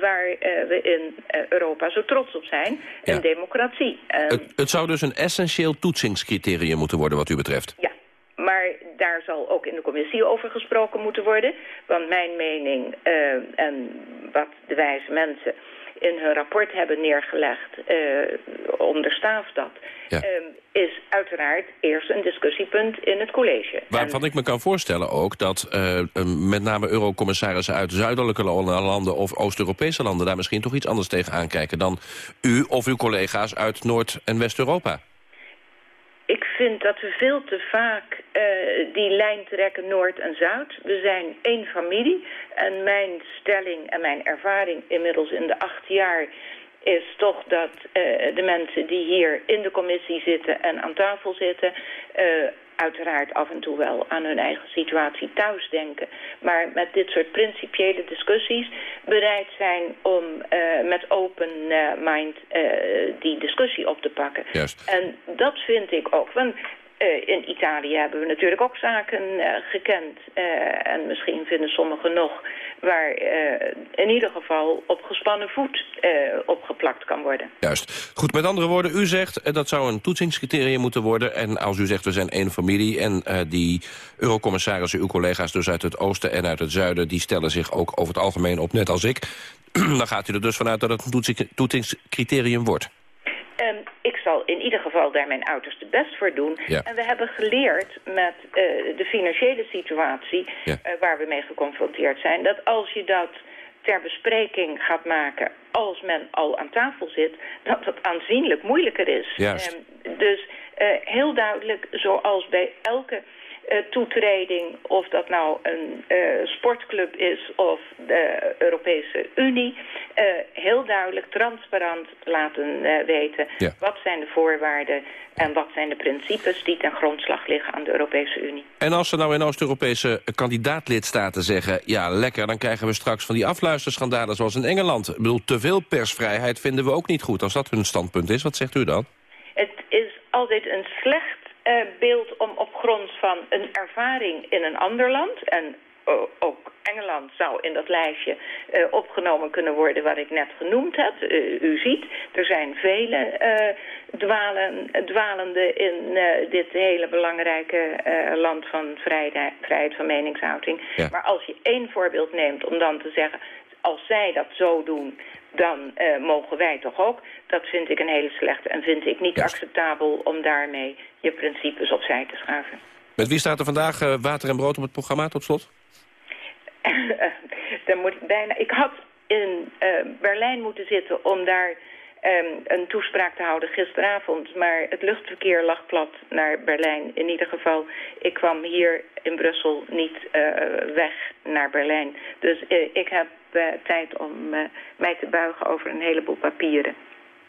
waar we in Europa zo trots op zijn. Een democratie. En- Het, het zou dus een essentieel toetsingscriterium moeten worden wat u betreft. ja, daar zal ook in de commissie over gesproken moeten worden. Want mijn mening en wat de wijze mensen in hun rapport hebben neergelegd, uh, onderstaaft dat... Ehm, is uiteraard eerst een discussiepunt in het college. Waarvan ik me kan voorstellen ook dat uh, met name eurocommissarissen uit zuidelijke landen of Oost-Europese landen daar misschien toch iets anders tegen aankijken dan u of uw collega's uit Noord- en West-Europa. Ik vind dat we veel te vaak uh, die lijn trekken Noord en Zuid. We zijn één familie en mijn stelling en mijn ervaring inmiddels in de acht jaar is toch dat uh, de mensen die hier in de commissie zitten en aan tafel zitten... Uh, uiteraard af en toe wel aan hun eigen situatie thuis denken. Maar met dit soort principiële discussies bereid zijn om uh, met open mind die discussie op te pakken. Juist. En dat vind ik ook. Want uh, in Italië hebben we natuurlijk ook zaken uh, gekend. Uh, en misschien vinden sommigen nog waar in ieder geval op gespannen voet opgeplakt kan worden. Juist. Goed, met andere woorden, u zegt dat zou een toetsingscriterium moeten worden. En als u zegt we zijn één familie en die eurocommissarissen, uw collega's dus uit het oosten en uit het zuiden, die stellen zich ook over het algemeen op, net als ik. dan gaat u er dus vanuit dat het een toetsingscriterium wordt. Um, ik zal in ieder geval daar mijn uiterste best voor doen. Ja. En we hebben geleerd met uh, de financiële situatie ja. uh, waar we mee geconfronteerd zijn... dat als je dat ter bespreking gaat maken als men al aan tafel zit... dat dat aanzienlijk moeilijker is. Juist. Um, dus uh, heel duidelijk, zoals bij elke toetreding, of dat nou een uh, sportclub is of de Europese Unie, uh, heel duidelijk, transparant laten weten ja. wat zijn de voorwaarden en wat zijn de principes die ten grondslag liggen aan de Europese Unie. En als ze nou in Oost-Europese kandidaatlidstaten zeggen, ja lekker, dan krijgen we straks van die afluisterschandalen zoals in Engeland. Ik bedoel, te veel persvrijheid vinden we ook niet goed. Als dat hun standpunt is, wat zegt u dan? Het is altijd een slecht beeld om op grond van een ervaring in een ander land... en uh, ook Engeland zou in dat lijstje uh, opgenomen kunnen worden wat ik net genoemd heb. u ziet, er zijn vele dwalen, dwalenden in dit hele belangrijke land van vrijheid, vrijheid van meningsuiting. Ja. Maar als je één voorbeeld neemt om dan te zeggen... als zij dat zo doen, dan uh, mogen wij toch ook. Dat vind ik een hele slechte en vind ik niet Juist. acceptabel om daarmee je principes opzij te schuiven. Met wie staat er vandaag uh, water en brood op het programma tot slot? Dan moet ik, bijna, ik had in uh, Berlijn moeten zitten om daar um, een toespraak te houden gisteravond. Maar het luchtverkeer lag plat naar Berlijn. In ieder geval, ik kwam hier in Brussel niet weg naar Berlijn. Dus ik heb tijd om uh, mij te buigen over een heleboel papieren.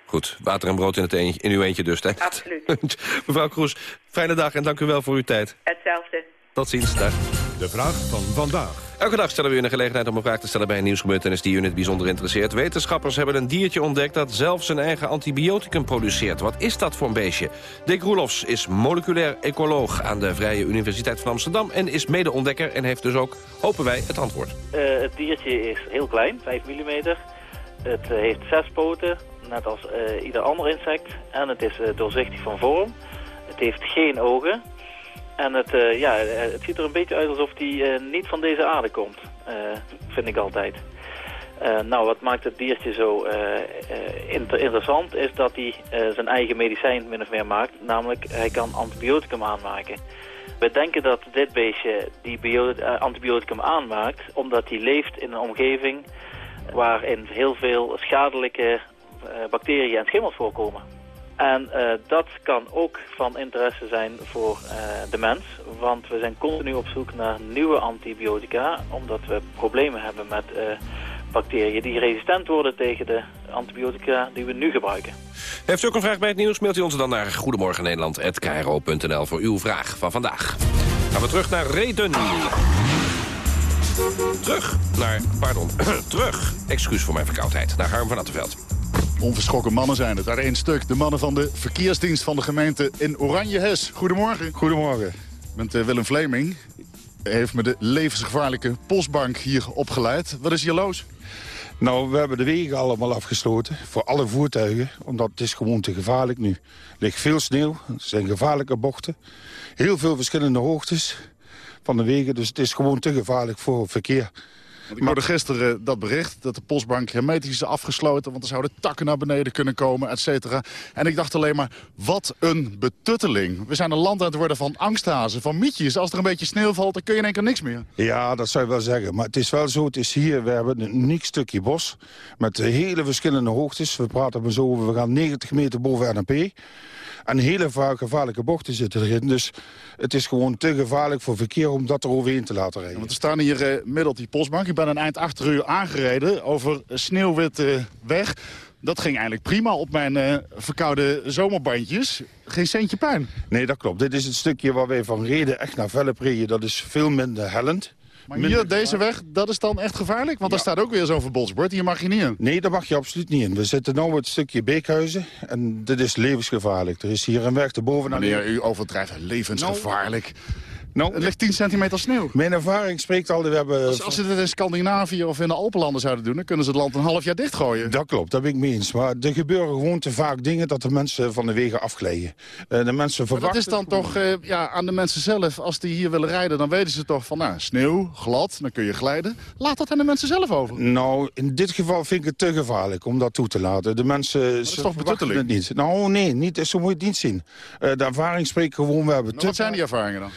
Goed, water en brood in, het eentje, in uw eentje dus. Hè? Absoluut. Mevrouw Kroes, fijne dag en dank u wel voor uw tijd. Hetzelfde. Tot ziens, dag. De vraag van vandaag. Elke dag stellen we u een gelegenheid om een vraag te stellen bij een nieuwsgebeurtenis die u in het bijzonder interesseert. Wetenschappers hebben een diertje ontdekt dat zelf zijn eigen antibioticum produceert. Wat is dat voor een beestje? Dick Roelofs is moleculair ecoloog aan de Vrije Universiteit van Amsterdam... en is medeontdekker en heeft dus ook, hopen wij, het antwoord. Uh, het diertje is heel klein, 5 mm. Het uh, heeft zes poten, net als uh, ieder ander insect. En het is doorzichtig van vorm. Het heeft geen ogen. En het, uh, ja, het ziet er een beetje uit alsof hij uh, niet van deze aarde komt, vind ik altijd. nou, wat maakt het diertje zo inter interessant is dat hij zijn eigen medicijn min of meer maakt. Namelijk, hij kan antibioticum aanmaken. We denken dat dit beestje die antibioticum aanmaakt omdat hij leeft in een omgeving waarin heel veel schadelijke bacteriën en schimmels voorkomen. En uh, dat kan ook van interesse zijn voor uh, de mens, want we zijn continu op zoek naar nieuwe antibiotica, omdat we problemen hebben met uh, bacteriën die resistent worden tegen de antibiotica die we nu gebruiken. Heeft u ook een vraag bij het nieuws, mailt u ons dan naar Goedemorgen Nederland@kro.nl voor uw vraag van vandaag. Gaan we terug naar Reden. Terug naar, pardon, terug, excuus voor mijn verkoudheid, naar Harm van Attenveld. Onverschrokken mannen zijn het. Daar één stuk. De mannen van de verkeersdienst van de gemeente in Oranjehes. Goedemorgen. Goedemorgen. Met uh, Willem Vleming. heeft me de levensgevaarlijke postbank hier opgeleid. Wat is hier los? Nou, we hebben de wegen allemaal afgesloten. Voor alle voertuigen. Omdat het is gewoon te gevaarlijk nu. Er ligt veel sneeuw. Er zijn gevaarlijke bochten. Heel veel verschillende hoogtes. van de wegen. Dus het is gewoon te gevaarlijk voor verkeer. Want ik hoorde gisteren dat bericht dat de postbank hermetisch is afgesloten... want er zouden takken naar beneden kunnen komen, et cetera. En ik dacht alleen maar, wat een betutteling. We zijn een land aan het worden van angsthazen, van mietjes. Als er een beetje sneeuw valt, dan kun je in één keer niks meer. Ja, dat zou je wel zeggen. Maar het is wel zo, het is hier, we hebben een uniek stukje bos... met hele verschillende hoogtes. We praten maar zo over, we gaan 90 meter boven NAP. En hele gevaarlijke bochten zitten erin. Dus het is gewoon te gevaarlijk voor verkeer om dat er overheen te laten rijden. want we staan hier midden op die postbank. Ben een eind achter uur aangereden over sneeuwwitte weg. Dat ging eigenlijk prima op mijn uh, verkoude zomerbandjes. Geen centje pijn. Nee, dat klopt. Dit is het stukje waar wij van reden echt naar Velp reden. Dat is veel minder hellend. Maar hier, deze weg, dat is dan echt gevaarlijk? Want ja. daar staat ook weer zo'n verbodsbord. Hier mag je niet in. Nee, daar mag je absoluut niet in. We zitten nu op het stukje Beekhuizen. En dit is levensgevaarlijk. Er is hier een weg te bovenaan. Meneer, u overdrijft levensgevaarlijk. Nou, het ligt 10 centimeter sneeuw. Mijn ervaring spreekt al... We hebben... als, als ze dit in Scandinavië of in de Alpenlanden zouden doen... dan kunnen ze het land een half jaar dichtgooien. Dat klopt, dat ben ik mee eens. Maar er gebeuren gewoon te vaak dingen... dat de mensen van de wegen afglijden. Uh, de mensen maar dat is dan toch uh, ja, aan de mensen zelf. Als die hier willen rijden, dan weten ze toch van... Nou, sneeuw, glad, dan kun je glijden. Laat dat aan de mensen zelf over. Nou, in dit geval vind ik het te gevaarlijk om dat toe te laten. De mensen dat is toch betutteling? het niet. Nou, nee, niet, zo moet je het niet zien. Uh, de ervaring spreekt gewoon... We hebben nou, wat zijn die ervaringen dan?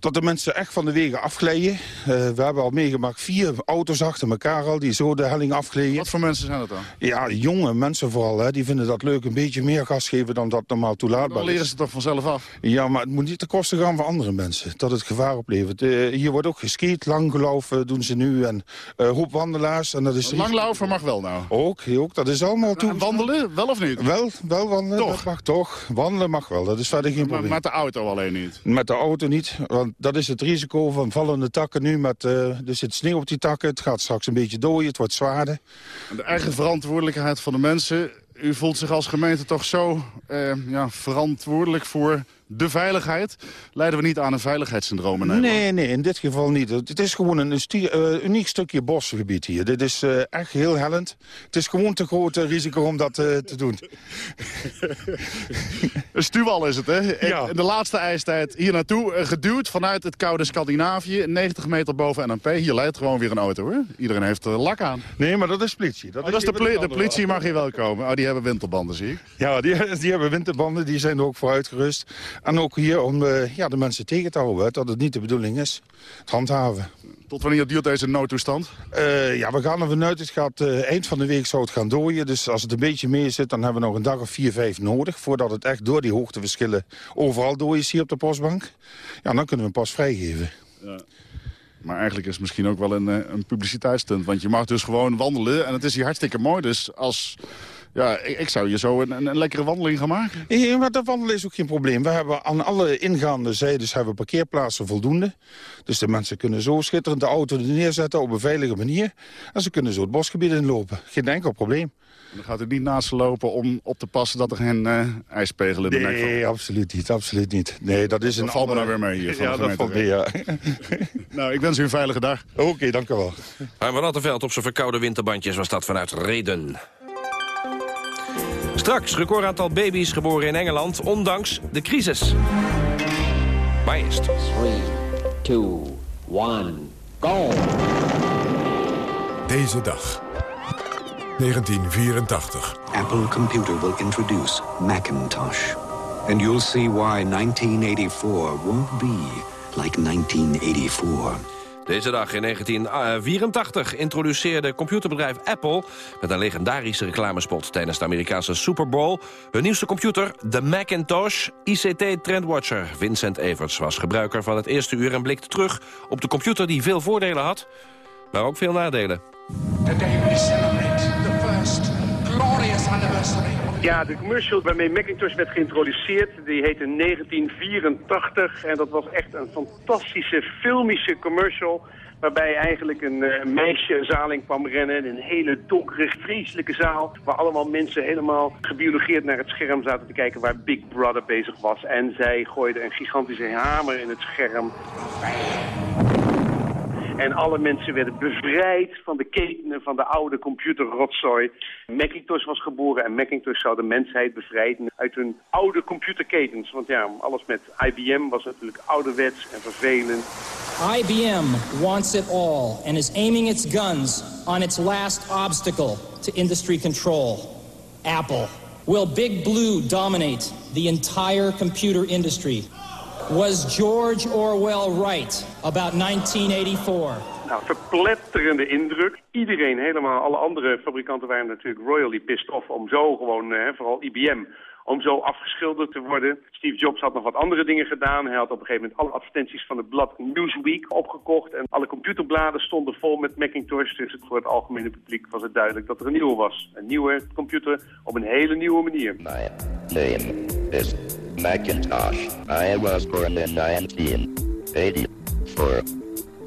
Dat de mensen echt van de wegen afglijden. Uh, we hebben al meegemaakt vier auto's achter elkaar al die zo de helling afglijden. Wat voor mensen zijn dat dan? Ja, jonge mensen vooral. Hè. Die vinden dat leuk een beetje meer gas geven dan dat normaal toelaatbaar Dan leren ze toch vanzelf af? Ja, maar het moet niet ten koste gaan van andere mensen. Dat het gevaar oplevert. Uh, hier wordt ook geskiet, langgelaufen doen ze nu. En uh, hoop wandelaars. En dat is Langlaufen mag wel nou? Ook, ook dat is allemaal toe. wandelen, wel of niet? Wel, wel wandelen, toch? dat mag toch. Wandelen mag wel, dat is verder geen probleem. Maar met de auto alleen niet? Met de auto niet, want dat is het risico van vallende takken nu. Met, uh, er zit sneeuw op die takken, het gaat straks een beetje dooien, het wordt zwaarder. De eigen verantwoordelijkheid van de mensen. U voelt zich als gemeente toch zo uh, ja, verantwoordelijk voor de veiligheid. Leiden we niet aan een veiligheidssyndroom in Nederland? Nee, nee, in dit geval niet. Het is gewoon een uh, uniek stukje bosgebied hier. Dit is uh, echt heel hellend. Het is gewoon te groot risico om dat te doen. een stuwal is het, hè? Ja. In de laatste ijstijd hier naartoe geduwd vanuit het koude Scandinavië. 90 meter boven NMP. Hier leidt gewoon weer een auto, hoor. Iedereen heeft lak aan. Nee, maar dat is politie. Dat, oh, is, dat is de, de, politie mag hier wel komen. Oh, die hebben winterbanden, zie ik. Ja, die, die hebben winterbanden. Die zijn er ook voor uitgerust. En ook hier om uh, ja, de mensen tegen te houden. Dat het niet de bedoeling is. Het handhaven. Tot wanneer duurt deze noodtoestand? Uh, ja, we gaan ervan uit. Het gaat uh, eind van de week zou het gaan dooien. Dus als het een beetje meer zit, dan hebben we nog een dag of vier, vijf nodig. Voordat het echt door die hoogteverschillen overal dooi is hier op de postbank. Ja, dan kunnen we hem pas vrijgeven. Ja. Maar eigenlijk is het misschien ook wel een, een publiciteitsstunt. Want je mag dus gewoon wandelen. En het is hier hartstikke mooi. Dus als ja, ik, ik, zou je zo een, een, lekkere wandeling gaan maken. Ja, maar dat wandelen is ook geen probleem. We hebben aan alle ingaande zijdes hebben parkeerplaatsen voldoende. Dus de mensen kunnen zo schitterend de auto neerzetten op een veilige manier. En ze kunnen zo het bosgebied inlopen. Geen enkel probleem. dan gaat het niet naast ze lopen om op te passen dat er geen uh, ijspegel in de nee, nek Nee, absoluut niet, absoluut niet. Nee, dat is dat een valt me nou weer mee hier van ja, de dat valt mee, ja. nou, ik wens u een veilige dag. Oké, okay, dank u wel. Harm Attenveld op zijn verkoude winterbandjes was dat vanuit Reden. Straks recordaantal baby's geboren in Engeland, ondanks de crisis. Maar eerst. 3, 2, 1, go! Deze dag. 1984. Apple Computer will introduce Macintosh. And you'll see why 1984 won't be like 1984. Deze dag in 1984 introduceerde computerbedrijf Apple... met een legendarische reclamespot tijdens de Amerikaanse Super Bowl... hun nieuwste computer, de Macintosh. ICT-trendwatcher Vincent Everts was gebruiker van het eerste uur... en blikte terug op de computer die veel voordelen had, maar ook veel nadelen. Today we celebrate the first glorious anniversary ja, de commercial waarmee Macintosh werd geïntroduceerd, die heette 1984. En dat was echt een fantastische filmische commercial waarbij eigenlijk een uh, meisje een zaal kwam rennen. In een hele donkere, vreselijke zaal. Waar allemaal mensen helemaal gebiologeerd naar het scherm zaten te kijken waar Big Brother bezig was. En zij gooide een gigantische hamer in het scherm. En alle mensen werden bevrijd van de ketenen van de oude computerrotzooi. Macintosh was geboren en Macintosh zou de mensheid bevrijden uit hun oude computerketens. Want ja, alles met IBM was natuurlijk ouderwets en vervelend. IBM wants it all and is aiming its guns on its last obstacle to industry control, Apple. Will Big Blue dominate the entire computer industry? Was George Orwell right about 1984? Nou, verpletterende indruk. Iedereen, helemaal alle andere fabrikanten waren natuurlijk royally pissed off om zo gewoon, eh, vooral IBM, om zo afgeschilderd te worden. Steve Jobs had nog wat andere dingen gedaan. Hij had op een gegeven moment alle advertenties van het blad Newsweek opgekocht. En alle computerbladen stonden vol met Macintosh. Dus voor het algemene publiek was het duidelijk dat er een nieuwe was. Een nieuwe computer op een hele nieuwe manier. Name is Macintosh. I was born in 1984.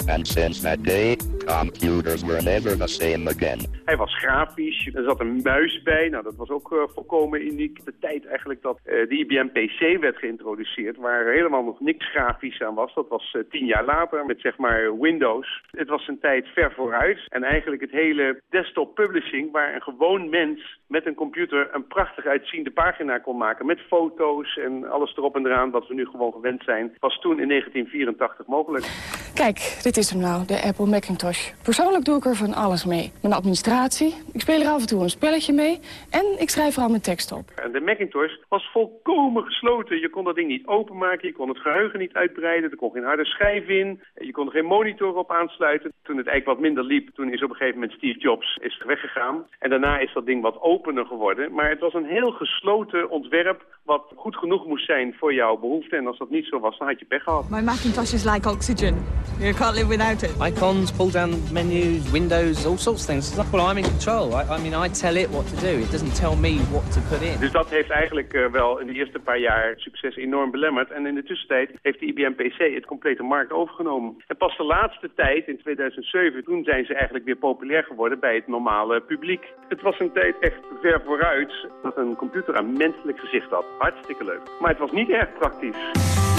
And since that day, computers were never the same again. Hij was grafisch, er zat een muis bij. Nou, dat was ook uh, volkomen uniek. De tijd eigenlijk dat uh, de IBM PC werd geïntroduceerd... waar er helemaal nog niks grafisch aan was. Dat was uh, tien jaar later met zeg maar Windows. Het was een tijd ver vooruit. En eigenlijk het hele desktop publishing... waar een gewoon mens met een computer een prachtig uitziende pagina kon maken... met foto's en alles erop en eraan wat we nu gewoon gewend zijn... was toen in 1984 mogelijk. Kijk, dit is hem nou, de Apple Macintosh. Persoonlijk doe ik er van alles mee. Mijn administratie, ik speel er af en toe een spelletje mee... en ik schrijf er al mijn tekst op. En de Macintosh was volkomen gesloten. Je kon dat ding niet openmaken, je kon het geheugen niet uitbreiden... er kon geen harde schijf in, je kon er geen monitor op aansluiten. Toen het eigenlijk wat minder liep, toen is op een gegeven moment Steve Jobs is weggegaan. En daarna is dat ding wat opener geworden. Maar het was een heel gesloten ontwerp wat goed genoeg moest zijn voor jouw behoeften. En als dat niet zo was, dan had je pech gehad. My Macintosh is like oxygen. You can't live without it. Icons, pull down menus, windows, all sorts of things. Well, I'm in control. I, I mean, I tell it what to do. It doesn't tell me what to put in. Dus dat heeft eigenlijk uh, wel in de eerste paar jaar succes enorm belemmerd. En in de tussentijd heeft de IBM PC het complete markt overgenomen. En pas de laatste tijd, in 2007, toen zijn ze eigenlijk weer populair geworden bij het normale publiek. Het was een tijd echt ver vooruit dat een computer een menselijk gezicht had. Hartstikke leuk. Maar het was niet erg praktisch.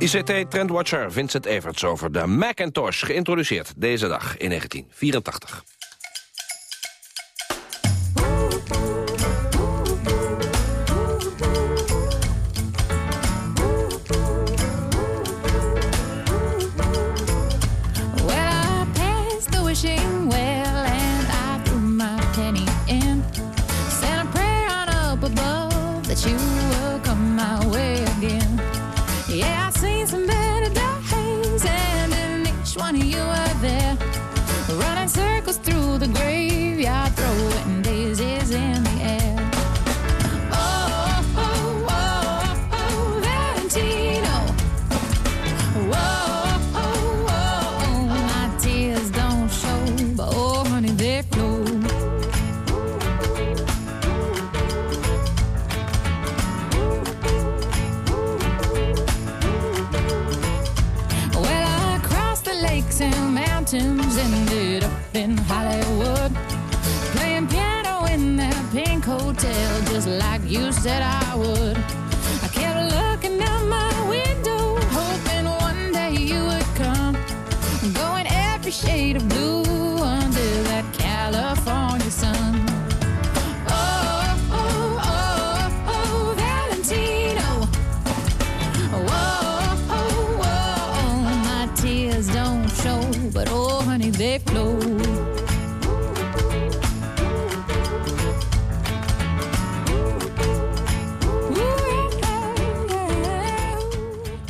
ICT-trendwatcher Vincent Everts over de Macintosh, geïntroduceerd deze dag in 1984. in Hollywood, playing piano in that pink hotel, just like you said I would.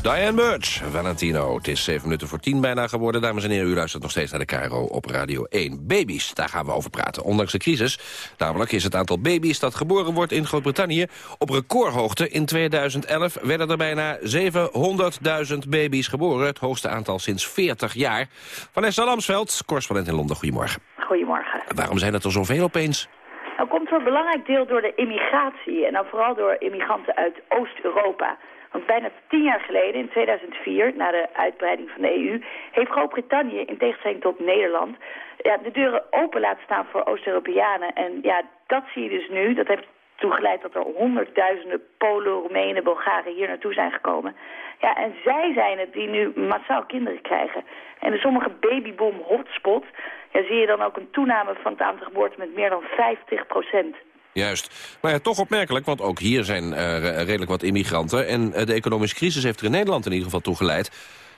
Diane Birch, Valentino. Het is 7 minuten voor 10 bijna geworden. Dames en heren, u luistert nog steeds naar de Cairo op Radio 1. Baby's, daar gaan we over praten. Ondanks de crisis, namelijk is het aantal baby's dat geboren wordt in Groot-Brittannië op recordhoogte. In 2011 werden er bijna 700.000 baby's geboren. Het hoogste aantal sinds 40 jaar. Vanessa Lamsveld, correspondent in Londen. Goedemorgen. Goedemorgen. Waarom zijn het er zoveel opeens? Nou komt voor een belangrijk deel door de immigratie. En dan vooral door immigranten uit Oost-Europa. Want bijna tien jaar geleden, in 2004, na de uitbreiding van de EU... heeft Groot-Brittannië, in tegenstelling tot Nederland... Ja, de deuren open laten staan voor Oost-Europeanen. En ja, dat zie je dus nu. Dat heeft toe geleid dat er honderdduizenden Polen, Roemenen, Bulgaren hier naartoe zijn gekomen. Ja, en zij zijn het die nu massaal kinderen krijgen. En in sommige babyboom hotspots ja, zie je dan ook een toename van het aantal geboorten met meer dan 50 procent. Juist. Maar ja, toch opmerkelijk, want ook hier zijn eh, redelijk wat immigranten. En eh, de economische crisis heeft er in Nederland in ieder geval toe geleid...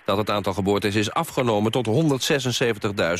dat het aantal geboortes is afgenomen tot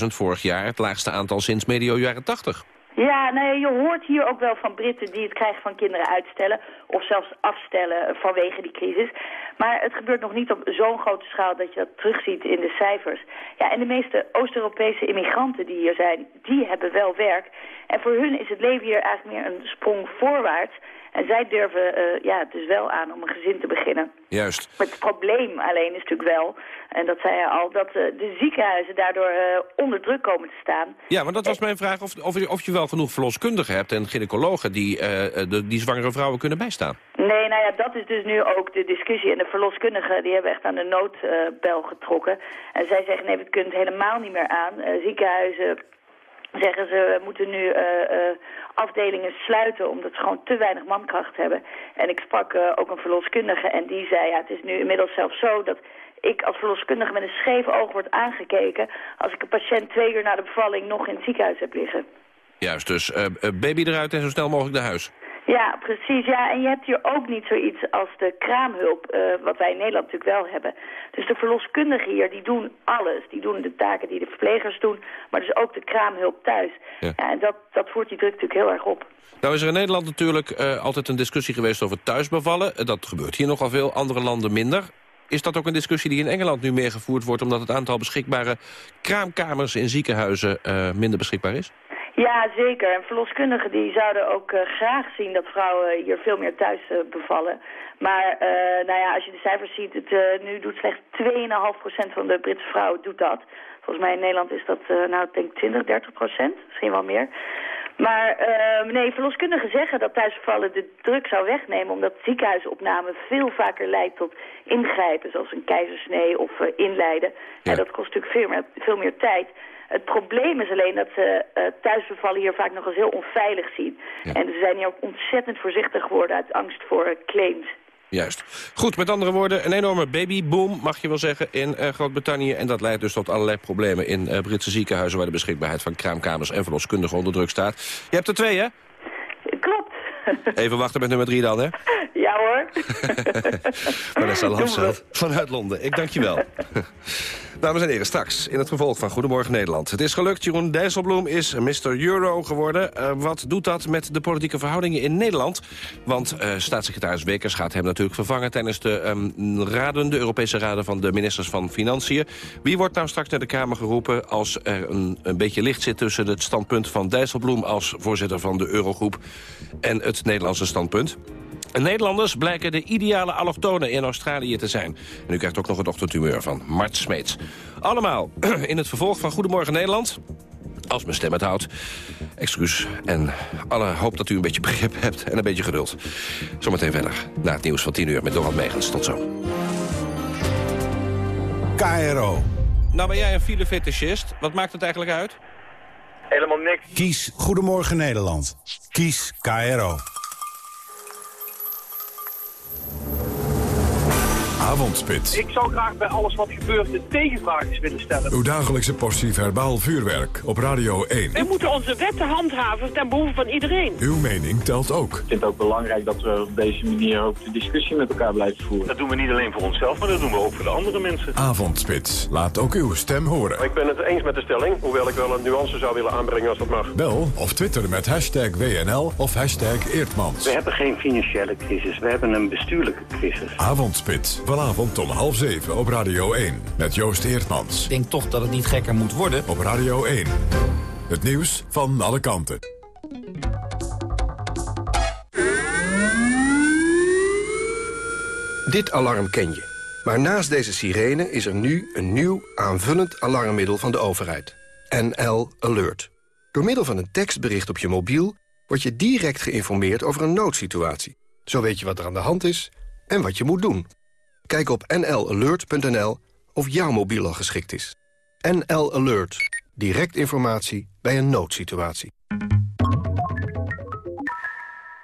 176.000 vorig jaar. Het laagste aantal sinds medio jaren 80. Ja, ja, je hoort hier ook wel van Britten die het krijgen van kinderen uitstellen... of zelfs afstellen vanwege die crisis. Maar het gebeurt nog niet op zo'n grote schaal dat je dat terugziet in de cijfers. Ja, en de meeste Oost-Europese immigranten die hier zijn, die hebben wel werk. En voor hun is het leven hier eigenlijk meer een sprong voorwaarts... En zij durven uh, ja, dus wel aan om een gezin te beginnen. Juist. Het probleem alleen is natuurlijk wel, en dat zei je al, dat uh, de ziekenhuizen daardoor uh, onder druk komen te staan. Ja, maar dat was mijn vraag of, of, je, of je wel genoeg verloskundigen hebt en gynaecologen die de, die zwangere vrouwen kunnen bijstaan. Nee, nou ja, dat is dus nu ook de discussie. En de verloskundigen die hebben echt aan de noodbel getrokken. En zij zeggen, nee, we kunnen het helemaal niet meer aan. ziekenhuizen zeggen ze, we moeten nu uh, uh, afdelingen sluiten omdat ze gewoon te weinig mankracht hebben. En ik sprak uh, ook een verloskundige en die zei, ja, het is nu inmiddels zelfs zo dat ik als verloskundige met een scheef oog word aangekeken als ik een patiënt twee uur na de bevalling nog in het ziekenhuis heb liggen. Juist, dus baby eruit en zo snel mogelijk naar huis. Ja, precies. Ja, en je hebt hier ook niet zoiets als de kraamhulp, uh, wat wij in Nederland natuurlijk wel hebben. Dus de verloskundigen hier, die doen alles. Die doen de taken die de verplegers doen, maar dus ook de kraamhulp thuis. Ja. ja en dat, dat voert die druk natuurlijk heel erg op. Nou is er in Nederland natuurlijk uh, altijd een discussie geweest over thuisbevallen. Uh, dat gebeurt hier nogal veel, andere landen minder. Is dat ook een discussie die in Engeland nu meer gevoerd wordt... omdat het aantal beschikbare kraamkamers in ziekenhuizen minder beschikbaar is? Ja, zeker. En verloskundigen die zouden ook uh, graag zien dat vrouwen hier veel meer thuis uh, bevallen. Maar uh, nou ja, als je de cijfers ziet, het, nu doet slechts 2,5% van de Britse vrouwen doet dat. Volgens mij in Nederland is dat, nou ik denk 20, 30 procent, misschien wel meer. Maar nee, verloskundigen zeggen dat thuisbevallen de druk zou wegnemen... omdat ziekenhuisopname veel vaker leidt tot ingrijpen... zoals een keizersnee of inleiden. Ja. En dat kost natuurlijk veel meer, veel meer tijd... Het probleem is alleen dat ze uh, thuisbevallen hier vaak nog eens heel onveilig zien. En ze zijn hier ook ontzettend voorzichtig geworden uit angst voor uh, claims. Juist. Goed, met andere woorden, een enorme babyboom, mag je wel zeggen, in uh, Groot-Brittannië. En dat leidt dus tot allerlei problemen in uh, Britse ziekenhuizen... waar de beschikbaarheid van kraamkamers en verloskundigen onder druk staat. Je hebt er twee, hè? Klopt. Even wachten met nummer drie dan, hè? Ja hoor. Vanessa Lamsveld vanuit Londen. Ik dank je wel. Dames en heren, straks in het vervolg van Goedemorgen Nederland. Het is gelukt, Jeroen Dijsselbloem is Mr. Euro geworden. Uh, wat doet dat met de politieke verhoudingen in Nederland? Want uh, staatssecretaris Wekers gaat hem natuurlijk vervangen... tijdens de um, raden, de Europese raden van de ministers van Financiën. Wie wordt nou straks naar de Kamer geroepen... als er een, een beetje licht zit tussen het standpunt van Dijsselbloem... als voorzitter van de Eurogroep en het Nederlandse standpunt? Nederlanders blijken de ideale allochtonen in Australië te zijn. En u krijgt ook nog het ochtendhumeur van Mart Smeets. Allemaal in het vervolg van Goedemorgen Nederland. Als mijn stem het houdt. Excuus. En alle hoop dat u een beetje begrip hebt en een beetje geduld. Zometeen verder. Na het nieuws van 10 uur met Donald Megens. Tot zo. KRO. Nou ben jij een filefetischist. Wat maakt het eigenlijk uit? Helemaal niks. Kies Goedemorgen Nederland. Kies KRO. Avondspits. Ik zou graag bij alles wat gebeurt de tegenvraagjes willen stellen. Uw dagelijkse portie verbaal vuurwerk op Radio 1. We moeten onze wetten handhaven ten behoeve van iedereen. Uw mening telt ook. Ik vind het ook belangrijk dat we op deze manier ook de discussie met elkaar blijven voeren. Dat doen we niet alleen voor onszelf, maar dat doen we ook voor de andere mensen. Avondspits. Laat ook uw stem horen. Ik ben het eens met de stelling, hoewel ik wel een nuance zou willen aanbrengen als dat mag. Bel of twitter met hashtag WNL of hashtag Eertmans. We hebben geen financiële crisis, we hebben een bestuurlijke crisis. Avondspits. Vanavond om half zeven op Radio 1. Met Joost Eertmans. Ik denk toch dat het niet gekker moet worden. Op Radio 1. Het nieuws van alle kanten. Dit alarm ken je. Maar naast deze sirene is er nu een nieuw aanvullend alarmmiddel van de overheid. NL Alert. Door middel van een tekstbericht op je mobiel... word je direct geïnformeerd over een noodsituatie. Zo weet je wat er aan de hand is en wat je moet doen. Kijk op nlalert.nl of jouw mobiel al geschikt is. NL Alert. Direct informatie bij een noodsituatie.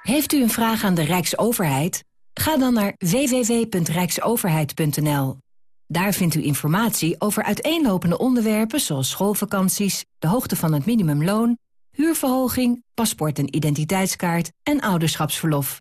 Heeft u een vraag aan de Rijksoverheid? Ga dan naar www.rijksoverheid.nl. Daar vindt u informatie over uiteenlopende onderwerpen zoals schoolvakanties, de hoogte van het minimumloon, huurverhoging, paspoort en identiteitskaart en ouderschapsverlof.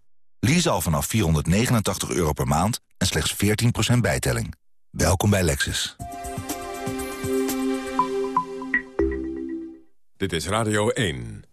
Lease al vanaf 489 euro per maand en slechts 14% bijtelling. Welkom bij Lexus. Dit is Radio 1.